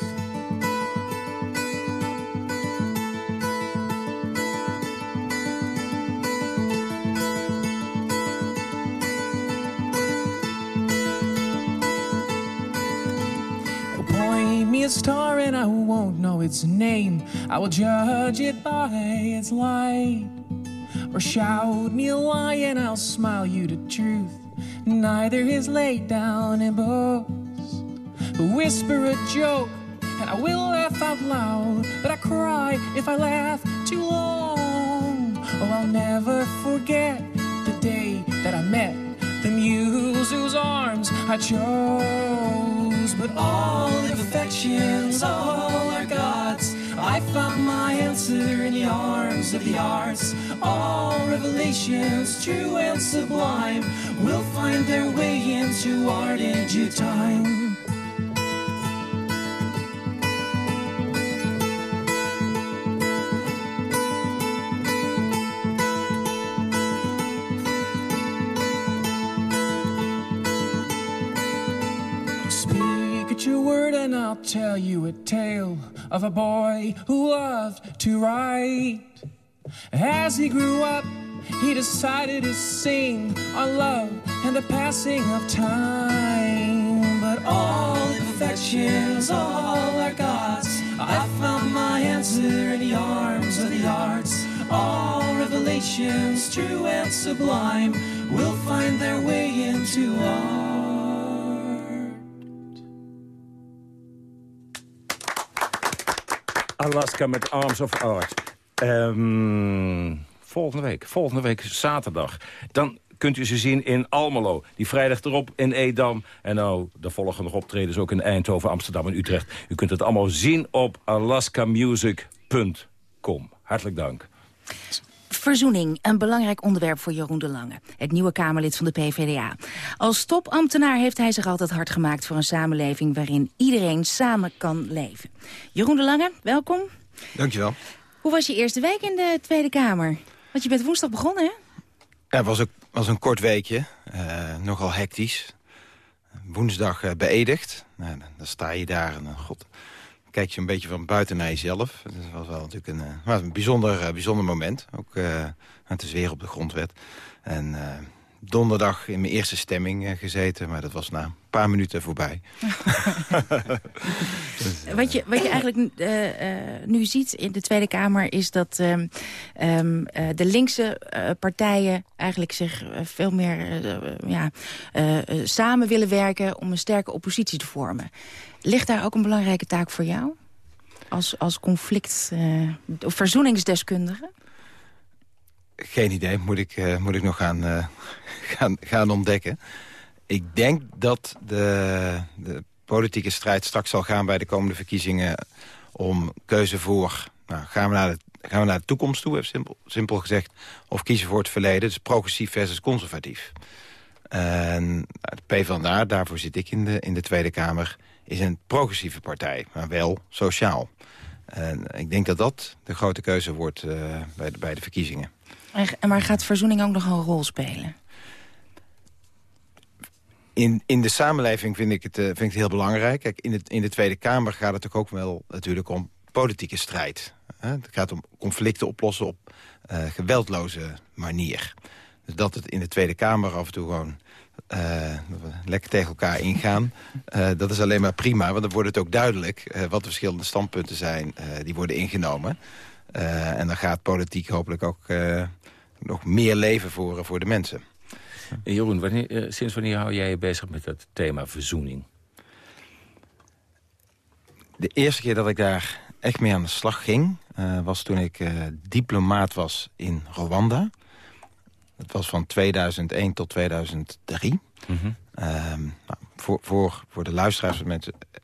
A star and I won't know its name. I will judge it by its light. Or shout me a lie and I'll smile you the truth. Neither is laid down in books. Whisper a joke and I will laugh out loud. But I cry if I laugh too long. Oh, I'll never forget the day that I met the muse whose arms I chose but all imperfections, all are God's. I found my answer in the arms of the arts. All revelations, true and sublime, will find their way into art in due time. I'll tell you a tale of a boy who loved to write. As he grew up, he decided to sing on love and the passing of time. But all imperfections, all are God's. I found my answer in the arms of the arts. All revelations, true and sublime, will find their way into art. Alaska met Arms of Art. Ehm, volgende week, volgende week zaterdag. Dan kunt u ze zien in Almelo. Die vrijdag erop in Edam. En nou, de volgende optredens ook in Eindhoven, Amsterdam en Utrecht. U kunt het allemaal zien op alaskamusic.com. Hartelijk dank. Verzoening, een belangrijk onderwerp voor Jeroen de Lange. Het nieuwe Kamerlid van de PvdA. Als topambtenaar heeft hij zich altijd hard gemaakt voor een samenleving... waarin iedereen samen kan leven. Jeroen de Lange, welkom. Dankjewel. Hoe was je eerste week in de Tweede Kamer? Want je bent woensdag begonnen, hè? Ja, het was, ook, was een kort weekje. eh, nogal hectisch. Woensdag eh, beëdigd. Nou, dan, dan sta je daar en dan god, kijk je een beetje van buiten naar jezelf. Dat was wel natuurlijk een, eh, was een bijzonder, eh, bijzonder moment. Ook, eh, het is weer op de grondwet. En donderdag in mijn eerste stemming eh, gezeten. Maar dat was na een paar minuten voorbij. Wat je, wat je eigenlijk eh, eh, nu ziet in de Tweede Kamer... is dat ehm, ehm, eh, de linkse eh, partijen eigenlijk zich eh, veel meer eh, ja, eh, eh, samen willen werken... om een sterke oppositie te vormen. Ligt daar ook een belangrijke taak voor jou? Als, als conflict- eh, of verzoeningsdeskundige? Geen idee, moet ik, eh, moet ik nog gaan, eh, gaan, gaan ontdekken. Ik denk dat de, de politieke strijd straks zal gaan bij de komende verkiezingen... om keuze voor, nou, gaan, we naar de, gaan we naar de toekomst toe, simpel, simpel gezegd... of kiezen voor het verleden, dus progressief versus conservatief. En nou, de PvdA, daarvoor zit ik in de, in de Tweede Kamer... is een progressieve partij, maar wel sociaal. En ik denk dat dat de grote keuze wordt eh, bij, de, bij de verkiezingen. En- Maar gaat verzoening ook nog een rol spelen? In, in de samenleving vind ik, het, eh, vind ik het heel belangrijk. Kijk, in, het, in de Tweede Kamer gaat het ook wel natuurlijk om politieke strijd. Het gaat om conflicten oplossen op eh, geweldloze manier. Dus dat het in de Tweede Kamer af en toe gewoon eh, lekker tegen elkaar ingaan... dat is alleen maar prima, want dan wordt het ook duidelijk... wat de verschillende standpunten zijn die worden ingenomen. En dan gaat politiek hopelijk ook nog meer leven voor, voor de mensen. En Jeroen, wanneer, eh, sinds wanneer hou jij je bezig met het thema verzoening? De eerste keer dat ik daar echt mee aan de slag ging... eh, was toen ik eh, diplomaat was in Rwanda. Dat was van 2001 tot 2003. Mhm. Ehm, nou, voor, voor, voor de luisteraars... Mensen, De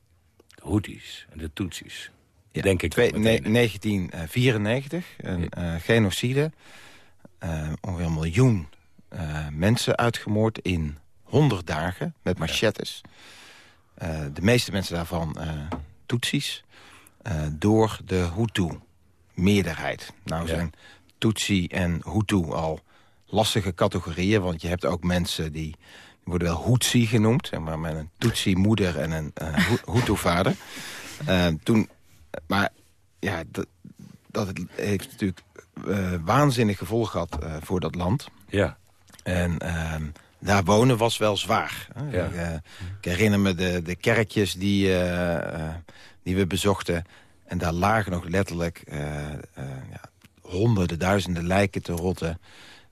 Houthis en de Tutsis. ja, Denk ik twee- dan ne- meteen. 1994, een eh, genocide. Eh, ongeveer een miljoen eh, mensen uitgemoord in 100 dagen met machetes. Eh, de meeste mensen daarvan Tutsis. door de Hutu-meerderheid. Nou zijn Tutsi en Hutu al lastige categorieën... want je hebt ook mensen die, worden wel Hutsi genoemd... Zeg maar, met een Tutsi-moeder en een eh, Hu- Hutu-vader. Eh, toen, maar ja, dat, het heeft natuurlijk eh, waanzinnig gevolgen gehad eh, voor dat land. Ja. En ehm, daar wonen was wel zwaar. hè. Ja. Ik, eh, ik herinner me de, de kerkjes die, eh, eh, die we bezochten. En daar lagen nog letterlijk eh, eh, ja, honderden, duizenden lijken te rotten.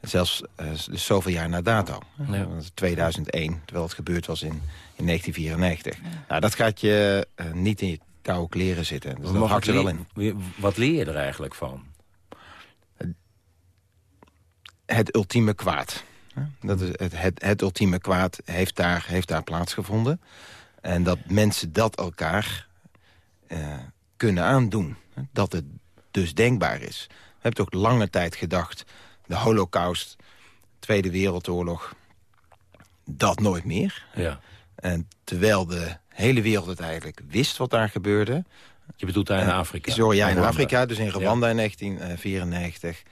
Zelfs eh, dus zoveel jaar na dato. Ja. Dat was 2001, terwijl het gebeurd was in, in 1994. Nou, dat gaat je niet in je koude kleren zitten. Dus dat hakt er wel in. Wat leer je er eigenlijk van? het ultieme kwaad. Dat is het, het, het ultieme kwaad heeft daar, heeft daar plaatsgevonden. En dat mensen dat elkaar uh, kunnen aandoen. Dat het dus denkbaar is. We hebben ook lange tijd gedacht... de holocaust, Tweede Wereldoorlog, dat nooit meer. Ja. En terwijl de hele wereld het eigenlijk wist wat daar gebeurde... Je bedoelt daar in Afrika? Sorry, ja, in Afrika, dus in Rwanda in 1994...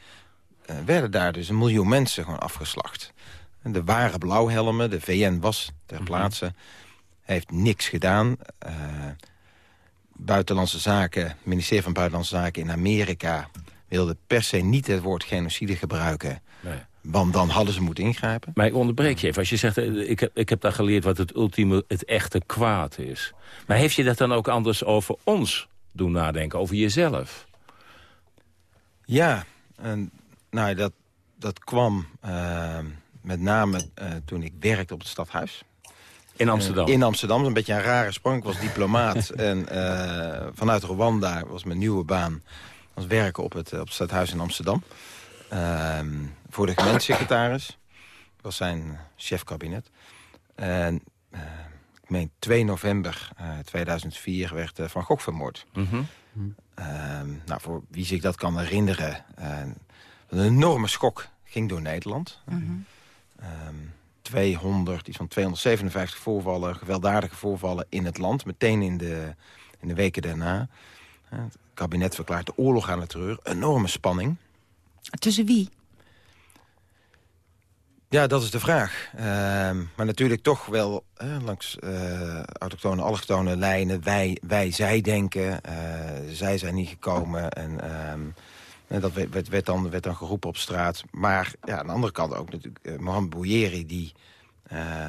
Uh, werden daar dus een miljoen mensen gewoon afgeslacht. En de ware blauwhelmen, de VN was ter mhm. plaatse, heeft niks gedaan. Uh, Buitenlandse Zaken, ministerie van Buitenlandse Zaken in Amerika... wilde per se niet het woord genocide gebruiken. Nee. Want dan hadden ze moeten ingrijpen. Maar ik onderbreek je even. Als je zegt, eh, ik heb, ik heb daar geleerd wat het ultieme, het echte kwaad is. Maar heeft je dat dan ook anders over ons doen nadenken? Over jezelf? Ja, en, nou, dat, dat kwam uh, met name uh, toen ik werkte op het stadhuis. In Amsterdam? in Amsterdam. Een beetje een rare sprong. Ik was diplomaat. en vanuit Rwanda was mijn nieuwe baan. was werken op het, op het stadhuis in Amsterdam. Ehm, voor de gemeentesecretaris. Dat was zijn chefkabinet. En uh, ik meen 2 november uh, eh, 2004 werd uh, Van Gogh vermoord. Mm -hmm. nou, voor wie zich dat kan herinneren... een enorme schok ging door Nederland. Mm -hmm. 200, iets van 257 voorvallen, gewelddadige voorvallen in het land. Meteen in de, in de weken daarna. Het kabinet verklaart de oorlog aan de terreur. Enorme spanning. Tussen wie? Ja, dat is de vraag. Uh, maar natuurlijk toch wel langs uh, autochtone, allochtone lijnen. Wij, wij, zij denken. Uh, zij zijn niet gekomen. En uh, dat werd, werd, dan, werd dan geroepen op straat. Maar ja, aan de andere kant ook natuurlijk... Uh, Mohamed Bouyeri, die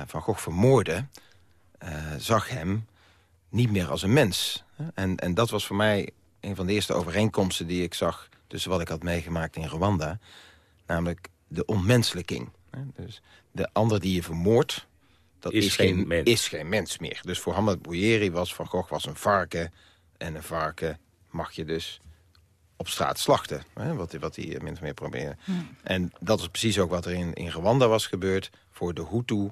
Van Gogh vermoordde... zag hem niet meer als een mens. En, en dat was voor mij een van de eerste overeenkomsten die ik zag tussen wat ik had meegemaakt in Rwanda. Namelijk de onmenselijking. Dus de ander die je vermoordt, dat is, geen, mens. is geen mens meer. Dus voor Hamad Bouyeri was Van Gogh was een varken. En een varken mag je dus op straat slachten. Hè, wat, wat hij min of meer probeerde. En dat is precies ook wat er in, in Rwanda was gebeurd. Voor de Hutu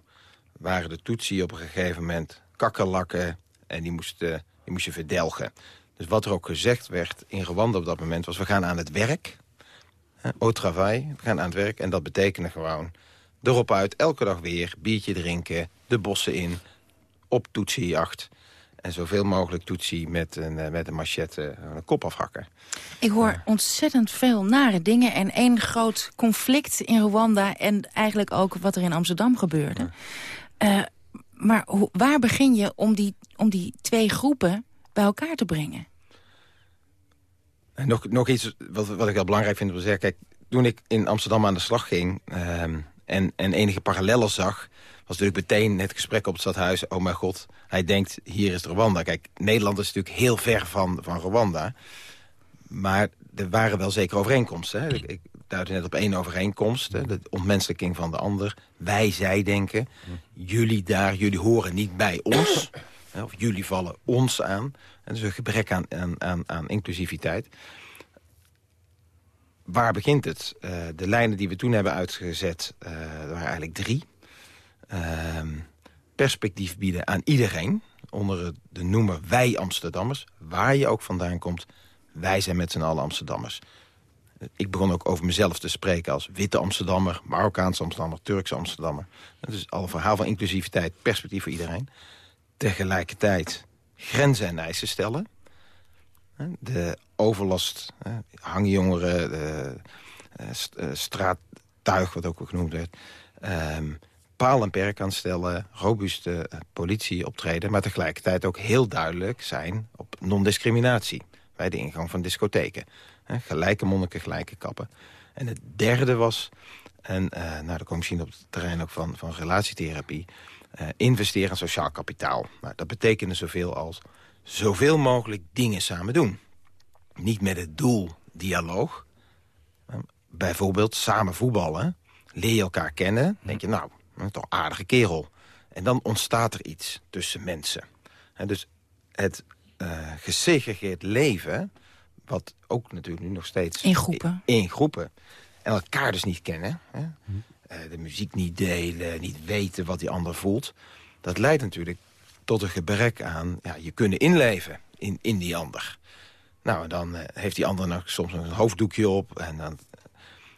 waren de Tutsi op een gegeven moment kakkerlakken. En die moesten, die moest je verdelgen. Dus wat er ook gezegd werd in Rwanda op dat moment was... we gaan aan het werk, au travail, we gaan aan het werk. En dat betekende gewoon erop uit, elke dag weer, biertje drinken... de bossen in, op toetsiejacht... En zoveel mogelijk toetsie met een, eh, met een machette een kop afhakken. Ik hoor ontzettend veel nare dingen. En één groot conflict in Rwanda. En eigenlijk ook wat er in Amsterdam gebeurde. Uh, maar waar begin je om die, om die twee groepen bij elkaar te brengen? Nog, nog iets wat, wat ik heel belangrijk vind om te zeggen. Kijk, toen ik in Amsterdam aan de slag ging ehm, en, en enige parallellen zag... was natuurlijk meteen het gesprek op het stadhuis. Oh mijn god, hij denkt, hier is Rwanda. Kijk, Nederland is natuurlijk heel ver van, van Rwanda. Maar er waren wel zeker overeenkomsten. Hè? Ik, ik duidde net op één overeenkomst. Hè? De ontmenselijking van de ander. Wij, zij denken. Jullie daar, jullie horen niet bij ons. Of jullie vallen ons aan. En dus een gebrek aan, aan, aan, inclusiviteit. Waar begint het? Uh, de lijnen die we toen hebben uitgezet, uh, waren eigenlijk drie. Uh, perspectief bieden aan iedereen. Onder de noemer wij Amsterdammers. Waar je ook vandaan komt, wij zijn met z'n allen Amsterdammers. Ik begon ook over mezelf te spreken als witte Amsterdammer... Marokkaanse Amsterdammer, Turkse Amsterdammer. Dat is al een verhaal van inclusiviteit, perspectief voor iedereen. Tegelijkertijd grenzen en eisen stellen. De overlast, hangjongeren, eh, eh, straattuig, wat ook genoemd werd... Um, paal en perk aan stellen, robuuste eh, politie optreden... maar tegelijkertijd ook heel duidelijk zijn op non-discriminatie... bij de ingang van discotheken. gelijke monniken, gelijke kappen. En het derde was, en nou, daar kom misschien op het terrein ook van, van relatietherapie... Investeren in sociaal kapitaal. Nou, dat betekende zoveel als zoveel mogelijk dingen samen doen. Niet met het doel dialoog. bijvoorbeeld samen voetballen. Leer je elkaar kennen. denk je, nou, toch een aardige kerel. En dan ontstaat er iets tussen mensen. En dus het uh, gesegregeerd leven... wat ook natuurlijk nu nog steeds... In groepen. In, groepen. En elkaar dus niet kennen. Hè? Uh, de muziek niet delen, niet weten wat die ander voelt. Dat leidt natuurlijk tot een gebrek aan ja, je kunnen inleven in, in die ander. Nou, dan uh, heeft die ander nog soms een hoofddoekje op. En dan,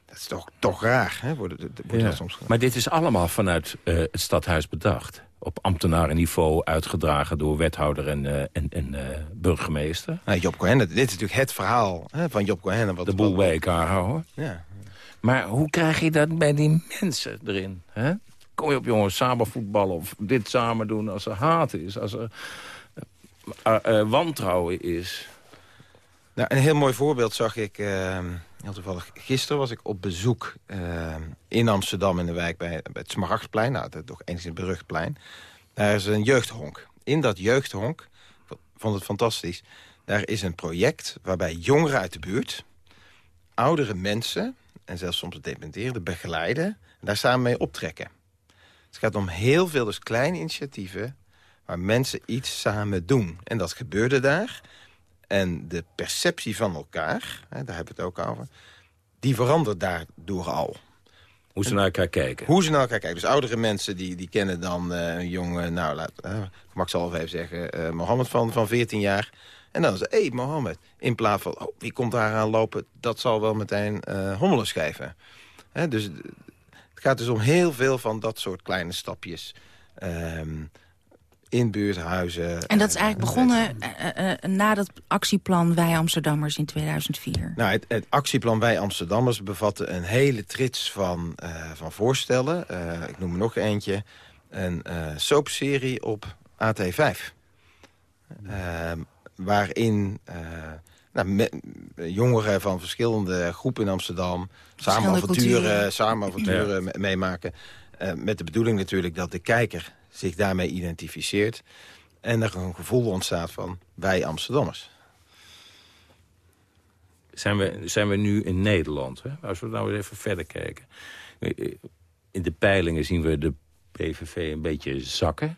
dat is toch, toch raar, hè? Wordt, wordt Ja. soms Maar dit is allemaal vanuit eh, het stadhuis bedacht. Op ambtenarenniveau uitgedragen door wethouder en, eh, en, en eh, burgemeester. Nou, Job Cohen, dit is natuurlijk het verhaal hè, van Job Cohen. en Wat, De boel bij elkaar houden. Ja. Maar hoe krijg je dat bij die mensen erin? Hè? Kom je op jongens samen voetballen of dit samen doen als er haat is, als er eh, eh, wantrouwen is? Nou, een heel mooi voorbeeld zag ik... eh, heel toevallig, gisteren was ik op bezoek eh, in Amsterdam in de wijk bij, het Smaragdplein. Nou, dat toch enigszins berucht. Daar is een jeugdhonk. In dat jeugdhonk, vond het fantastisch... daar is een project waarbij jongeren uit de buurt... oudere mensen, en zelfs soms dementerende, begeleiden... en daar samen mee optrekken. Het gaat om heel veel dus kleine initiatieven... waar mensen iets samen doen. En dat gebeurde daar... En de perceptie van elkaar, hè, daar hebben we het ook over... die verandert daardoor al. Hoe ze naar elkaar kijken. Hoe ze naar elkaar kijken. Dus oudere mensen die, die kennen dan eh, een jongen... nou, laat, uh, ik mag zelf even zeggen... eh, Mohammed van, van 14 jaar. En dan is hé, hey, Mohammed. In plaats van, oh, wie komt daar aan lopen? Dat zal wel meteen eh hommelen schrijven. Hè, dus gaat dus om heel veel van dat soort kleine stapjes... Ehm, in buurthuizen. En dat is eigenlijk begonnen eh, eh, na dat actieplan Wij Amsterdammers in 2004. Nou, het, het actieplan Wij Amsterdammers bevatte een hele trits van, uh, van voorstellen. Uh, ik noem er nog eentje. Een uh, soapserie op AT5. Uh, waarin nou, me, jongeren van verschillende groepen in Amsterdam... samen avonturen, samen avonturen ja. meemaken. met de bedoeling natuurlijk dat de kijker zich daarmee identificeert... en er een gevoel ontstaat van wij Amsterdammers. Zijn we, zijn we nu in Nederland? Hè? Als we nou eens even verder kijken. In de peilingen zien we de PVV een beetje zakken.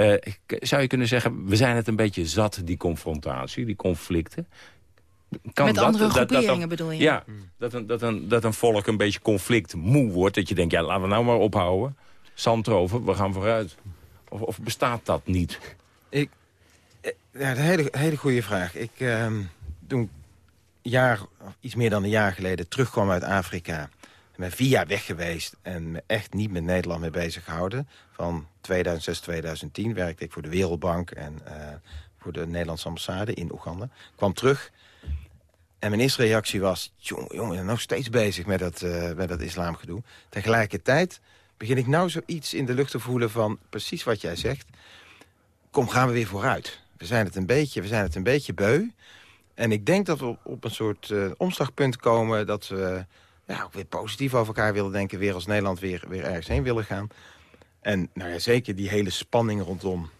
Uh, zou je kunnen zeggen, we zijn het een beetje zat, die confrontatie, die conflicten. Kan Met dat, andere groeperingen dat, dat bedoel je? Ja, dat een, dat, een, dat een volk een beetje conflict moe wordt. Dat je denkt, ja, laten we nou maar ophouden zandrover, we gaan vooruit. Of, of bestaat dat niet? Ik, ja, een hele, hele goede vraag. Ik, uh, toen jaar, iets meer dan een jaar geleden terugkwam uit Afrika... ben vier jaar weg geweest en me echt niet met Nederland mee bezig gehouden. Van 2006, 2010 werkte ik voor de Wereldbank... en uh, voor de Nederlandse ambassade in Oeganda. kwam terug en mijn eerste reactie was... jongen, jongen nog steeds bezig met dat, uh, met dat islamgedoe. Tegelijkertijd begin ik nou zoiets in de lucht te voelen van precies wat jij zegt. Kom, gaan we weer vooruit. We zijn het een beetje, we zijn het een beetje beu. En ik denk dat we op een soort uh, omslagpunt komen... dat we ja, ook weer positief over elkaar willen denken... weer als Nederland weer, weer ergens heen willen gaan. En nou ja, zeker die hele spanning rondom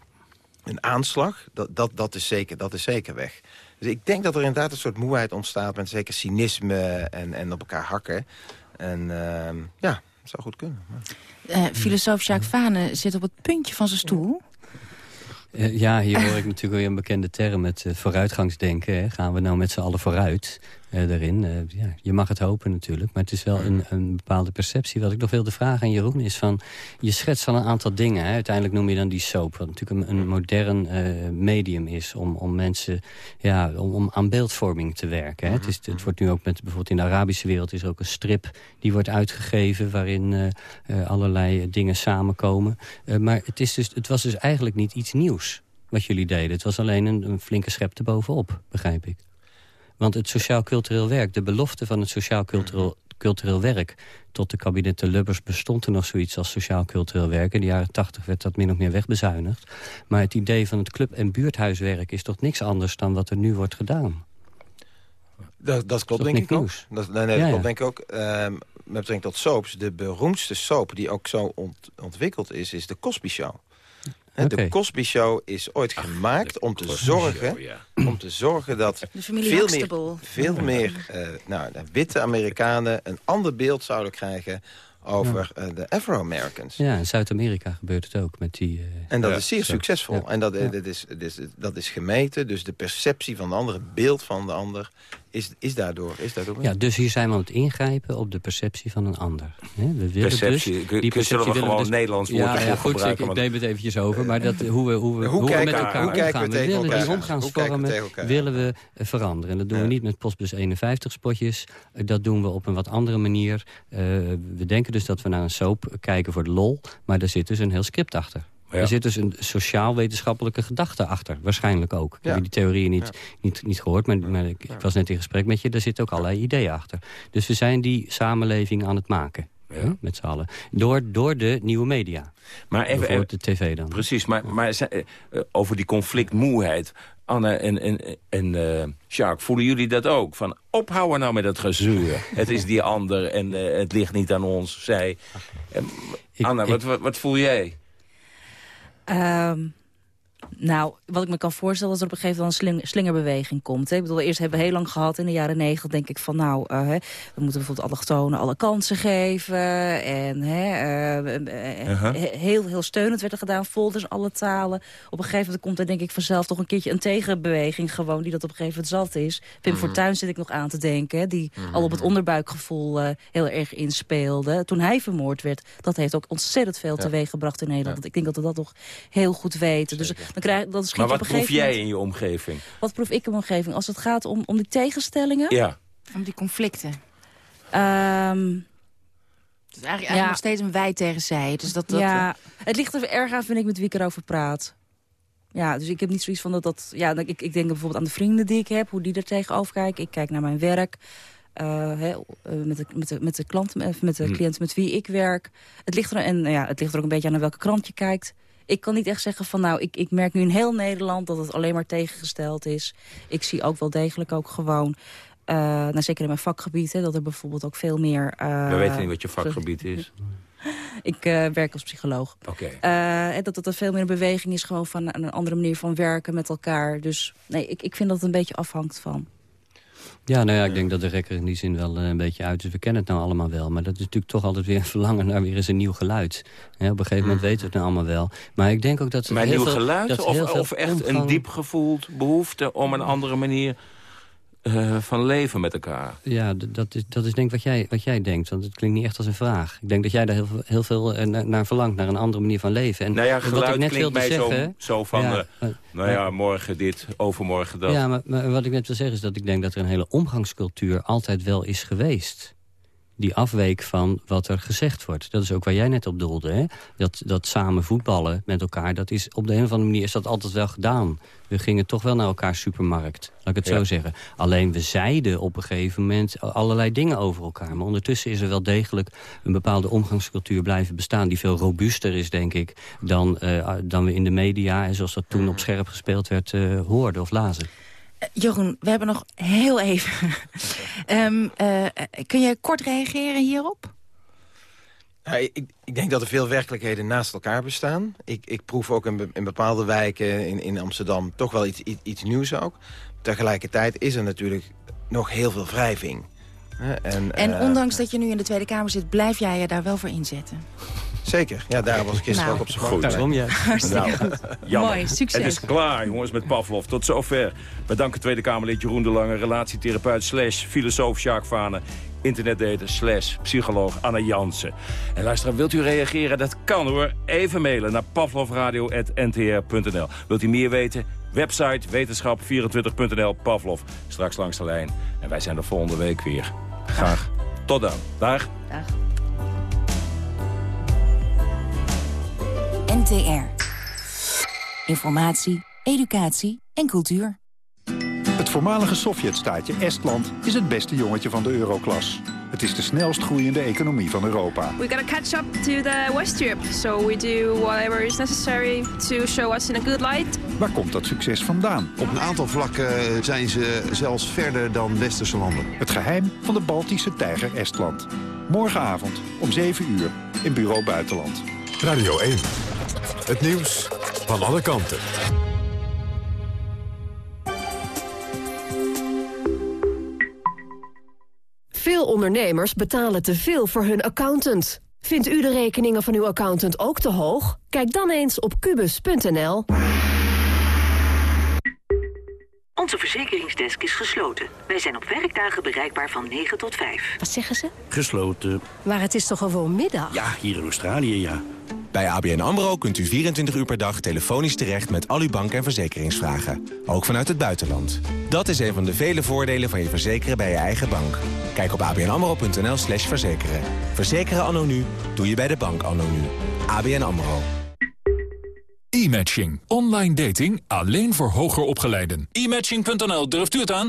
een aanslag... dat, dat, dat, is, zeker, dat is zeker weg. Dus ik denk dat er inderdaad een soort moeheid ontstaat... met zeker cynisme en, en op elkaar hakken. En uh, ja, dat zou goed kunnen. Uh, filosoof Jacques Vane zit op het puntje van zijn stoel. Uh, ja, hier hoor ik natuurlijk weer een bekende term, het uh, vooruitgangsdenken. Hè. Gaan we nou met z'n allen vooruit uh, daarin? ja, je mag het hopen natuurlijk, maar het is wel een, een, bepaalde perceptie. Wat ik nog wilde vragen aan Jeroen is van... je schetst al een aantal dingen. Hè. Uiteindelijk noem je dan die soap, wat natuurlijk een, modern medium is... om, om mensen ja, om, om aan beeldvorming te werken. Hè. Het, is, het wordt nu ook met, bijvoorbeeld in de Arabische wereld... is er ook een strip die wordt uitgegeven... waarin allerlei dingen samenkomen. maar het, is dus, het was dus eigenlijk niet iets nieuws wat jullie deden. Het was alleen een, een flinke schep erbovenop, begrijp ik. Want het sociaal-cultureel werk, de belofte van het sociaal-cultureel cultureel werk... tot de kabinetten Lubbers bestond er nog zoiets als sociaal-cultureel werk. In de jaren tachtig werd dat min of meer wegbezuinigd. Maar het idee van het club- en buurthuiswerk is toch niks anders... dan wat er nu wordt gedaan? Dat, dat klopt, denk ik nieuws? ook. Dat, nee, nee, ja, dat klopt, denk ik ook. Uh, met betrekking tot soaps, de beroemdste soap die ook zo ont, ontwikkeld is... is de Cosby Show. Okay. De Cosby Show is ooit gemaakt om, te zorgen, show, ja. om te zorgen dat veel meer, veel meer uh, nou, de witte Amerikanen een ander beeld zouden krijgen over ja. uh, de Afro-Americans. Ja, in Zuid-Amerika gebeurt het ook met die... Uh, en dat ja, is zeer zo. succesvol. Ja. En dat, dat, is, dat, is, dat is gemeten, dus de perceptie van de ander, het beeld van de ander... is, is, daardoor, is daardoor Ja, dus hier zijn we aan het ingrijpen op de perceptie van een ander. we willen perceptie, dus, die perceptie we gewoon dus, Nederlands woord ja, ja, goed, gebruiken? Ik, ik neem het eventjes over, maar dat, hoe we, hoe we, hoe, hoe we met elkaar hoe omgaan. We, we willen die omgangsvormen willen we veranderen. En dat doen we niet met Postbus 51 spotjes. Dat doen we op een wat andere manier. Uh, we denken dus dat we naar een soap kijken voor de lol. Maar er zit dus een heel script achter. Ja. Er zit dus een sociaal-wetenschappelijke gedachte achter. Waarschijnlijk ook. Ik heb die theorieën niet, niet, niet gehoord, maar, maar ik, ik, was net in gesprek met je. Daar zitten ook allerlei ideeën achter. Dus we zijn die samenleving aan het maken. Ja. met z'n allen. Door, door de nieuwe media. Maar even, even de tv dan. Precies, maar, maar uh, over die conflictmoeheid. Anne en, en, en uh, Jacques, voelen jullie dat ook? Van ophouden nou met dat gezeur. het is die ander en uh, het ligt niet aan ons, zij. Anne, wat, wat, wat voel jij? Um, nou, wat ik me kan voorstellen is dat er op een gegeven moment een sling, slingerbeweging komt. Hè. Ik bedoel, eerst hebben we heel lang gehad in de jaren negentig, denk ik van nou, uh, hè, we moeten bijvoorbeeld allochtonen alle kansen geven. En hè, uh, uh -huh. heel, heel steunend werd er gedaan, folders, alle talen. Op een gegeven moment komt er denk ik vanzelf toch een keertje een tegenbeweging gewoon, die dat op een gegeven moment zat is. Pim -huh. Mhm. Fortuyn zit ik nog aan te denken, die Mhm. -huh. al op het onderbuikgevoel heel erg inspeelde. Toen hij vermoord werd, dat heeft ook ontzettend veel ja. teweeg gebracht in Nederland. Ja. Ik denk dat we dat nog heel goed weten. Zeker. Dus dan krijg, dat maar wat op een proef jij moment, in je omgeving? Wat proef ik in mijn omgeving? Als het gaat om, om die tegenstellingen? Ja. Om die conflicten? Um, het is eigenlijk, eigenlijk ja. nog steeds een wij tegen zij. Dus dat, dat, ja, het ligt er erg aan, vind ik, met wie ik erover praat. Ja, dus ik heb niet zoiets van dat dat... Ja, ik, ik denk bijvoorbeeld aan de vrienden die ik heb, hoe die er tegenover kijken. Ik kijk naar mijn werk. Uh, he, uh, met, de, met, de, met de klanten, met de cliënten met wie ik werk. Het ligt, er, en, ja, het ligt er ook een beetje aan naar welke krant je kijkt ik kan niet echt zeggen van nou, ik, ik merk nu in heel Nederland dat het alleen maar tegengesteld is. Ik zie ook wel degelijk ook gewoon, uh, nou, zeker in mijn vakgebied, hè, dat er bijvoorbeeld ook veel meer... Uh, We weten niet wat je vakgebied is. Ik uh, werk als psycholoog. Okay. Uh, dat, dat er veel meer een beweging is gewoon van een andere manier van werken met elkaar. Dus nee, ik, ik vind dat het een beetje afhangt van. Ja, nou ja, ik denk dat de rekker in die zin wel uh, een beetje uit is. We kennen het nou allemaal wel, maar dat is natuurlijk toch altijd weer een verlangen naar weer eens een nieuw geluid. Ja, op een gegeven moment weten we het nou allemaal wel. Maar ik denk ook dat... Maar nieuw geluid dat of, of echt omgang... een diep gevoeld behoefte om een andere manier uh, van leven met elkaar? Ja, dat is, dat is denk ik wat jij, wat jij denkt. Want het klinkt niet echt als een vraag. Ik denk dat jij daar heel, heel veel uh, naar verlangt, naar een andere manier van leven. En nou ja, geluid wat ik net klinkt mij zeggen, zo, zo van... Ja, uh, nou ja, morgen dit, overmorgen dat. Ja, maar, maar wat ik net wil zeggen is dat ik denk dat er een hele omgangscultuur altijd wel is geweest die afweek van wat er gezegd wordt. Dat is ook waar jij net op doelde. Hè? Dat, dat samen voetballen met elkaar, dat is op de een of andere manier is dat altijd wel gedaan. We gingen toch wel naar elkaar supermarkt, laat ik het ja. zo zeggen. Alleen we zeiden op een gegeven moment allerlei dingen over elkaar. Maar ondertussen is er wel degelijk een bepaalde omgangscultuur blijven bestaan... die veel robuuster is, denk ik, dan, uh, dan we in de media... en zoals dat toen op scherp gespeeld werd, uh, hoorden of lazen. Uh, Jeroen, we hebben nog heel even... um, uh, kun je kort reageren hierop? Ja, ik, ik, denk dat er veel werkelijkheden naast elkaar bestaan. Ik, ik proef ook in, be, in, bepaalde wijken in, in Amsterdam toch wel iets, iets, iets, nieuws ook. Tegelijkertijd is er natuurlijk nog heel veel wrijving. En, en uh, ondanks dat je nu in de Tweede Kamer zit, blijf jij je daar wel voor inzetten? Zeker. Ja, daar was ik gisteren nou. ook op z'n Goed. Daarom, ja. Nou, Mooi, succes. Het is klaar, jongens, met Pavlov. Tot zover. We danken Tweede Kamerlid Jeroen de Lange, relatietherapeut slash filosoof Sjaak Vanen, internetdater slash psycholoog Anna Jansen. En luisteraar, wilt u reageren? Dat kan hoor. Even mailen naar pavlovradio.ntr.nl. Wilt u meer weten? Website wetenschap24.nl Pavlov. Straks langs de lijn. En wij zijn er volgende week weer. Graag. Tot dan. Dag. Dag. NTR. Informatie, educatie en cultuur. Het voormalige Sovjetstaatje Estland is het beste jongetje van de euroklas. Het is de snelst groeiende economie van Europa. We gotta catch up to the West Europe, so we do whatever is necessary to show us in a good light. Waar komt dat succes vandaan? Op een aantal vlakken zijn ze zelfs verder dan westerse landen. Het geheim van de Baltische tijger Estland. Morgenavond om 7 uur in Bureau Buitenland. Radio 1. Het nieuws van alle kanten. Veel ondernemers betalen te veel voor hun accountant. Vindt u de rekeningen van uw accountant ook te hoog? Kijk dan eens op kubus.nl. Onze verzekeringsdesk is gesloten. Wij zijn op werkdagen bereikbaar van 9 tot 5. Wat zeggen ze? Gesloten. Maar het is toch gewoon middag? Ja, hier in Australië, ja. Bij ABN AMRO kunt u 24 uur per dag telefonisch terecht met al uw bank- en verzekeringsvragen. Ook vanuit het buitenland. Dat is een van de vele voordelen van je verzekeren bij je eigen bank. Kijk op abnamro.nl slash verzekeren. Verzekeren anno nu, doe je bij de bank anno nu. ABN AMRO. E-matching. Online dating alleen voor hoger opgeleiden. E-matching.nl, durft u het aan?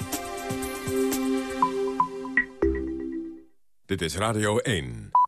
Dit is Radio 1.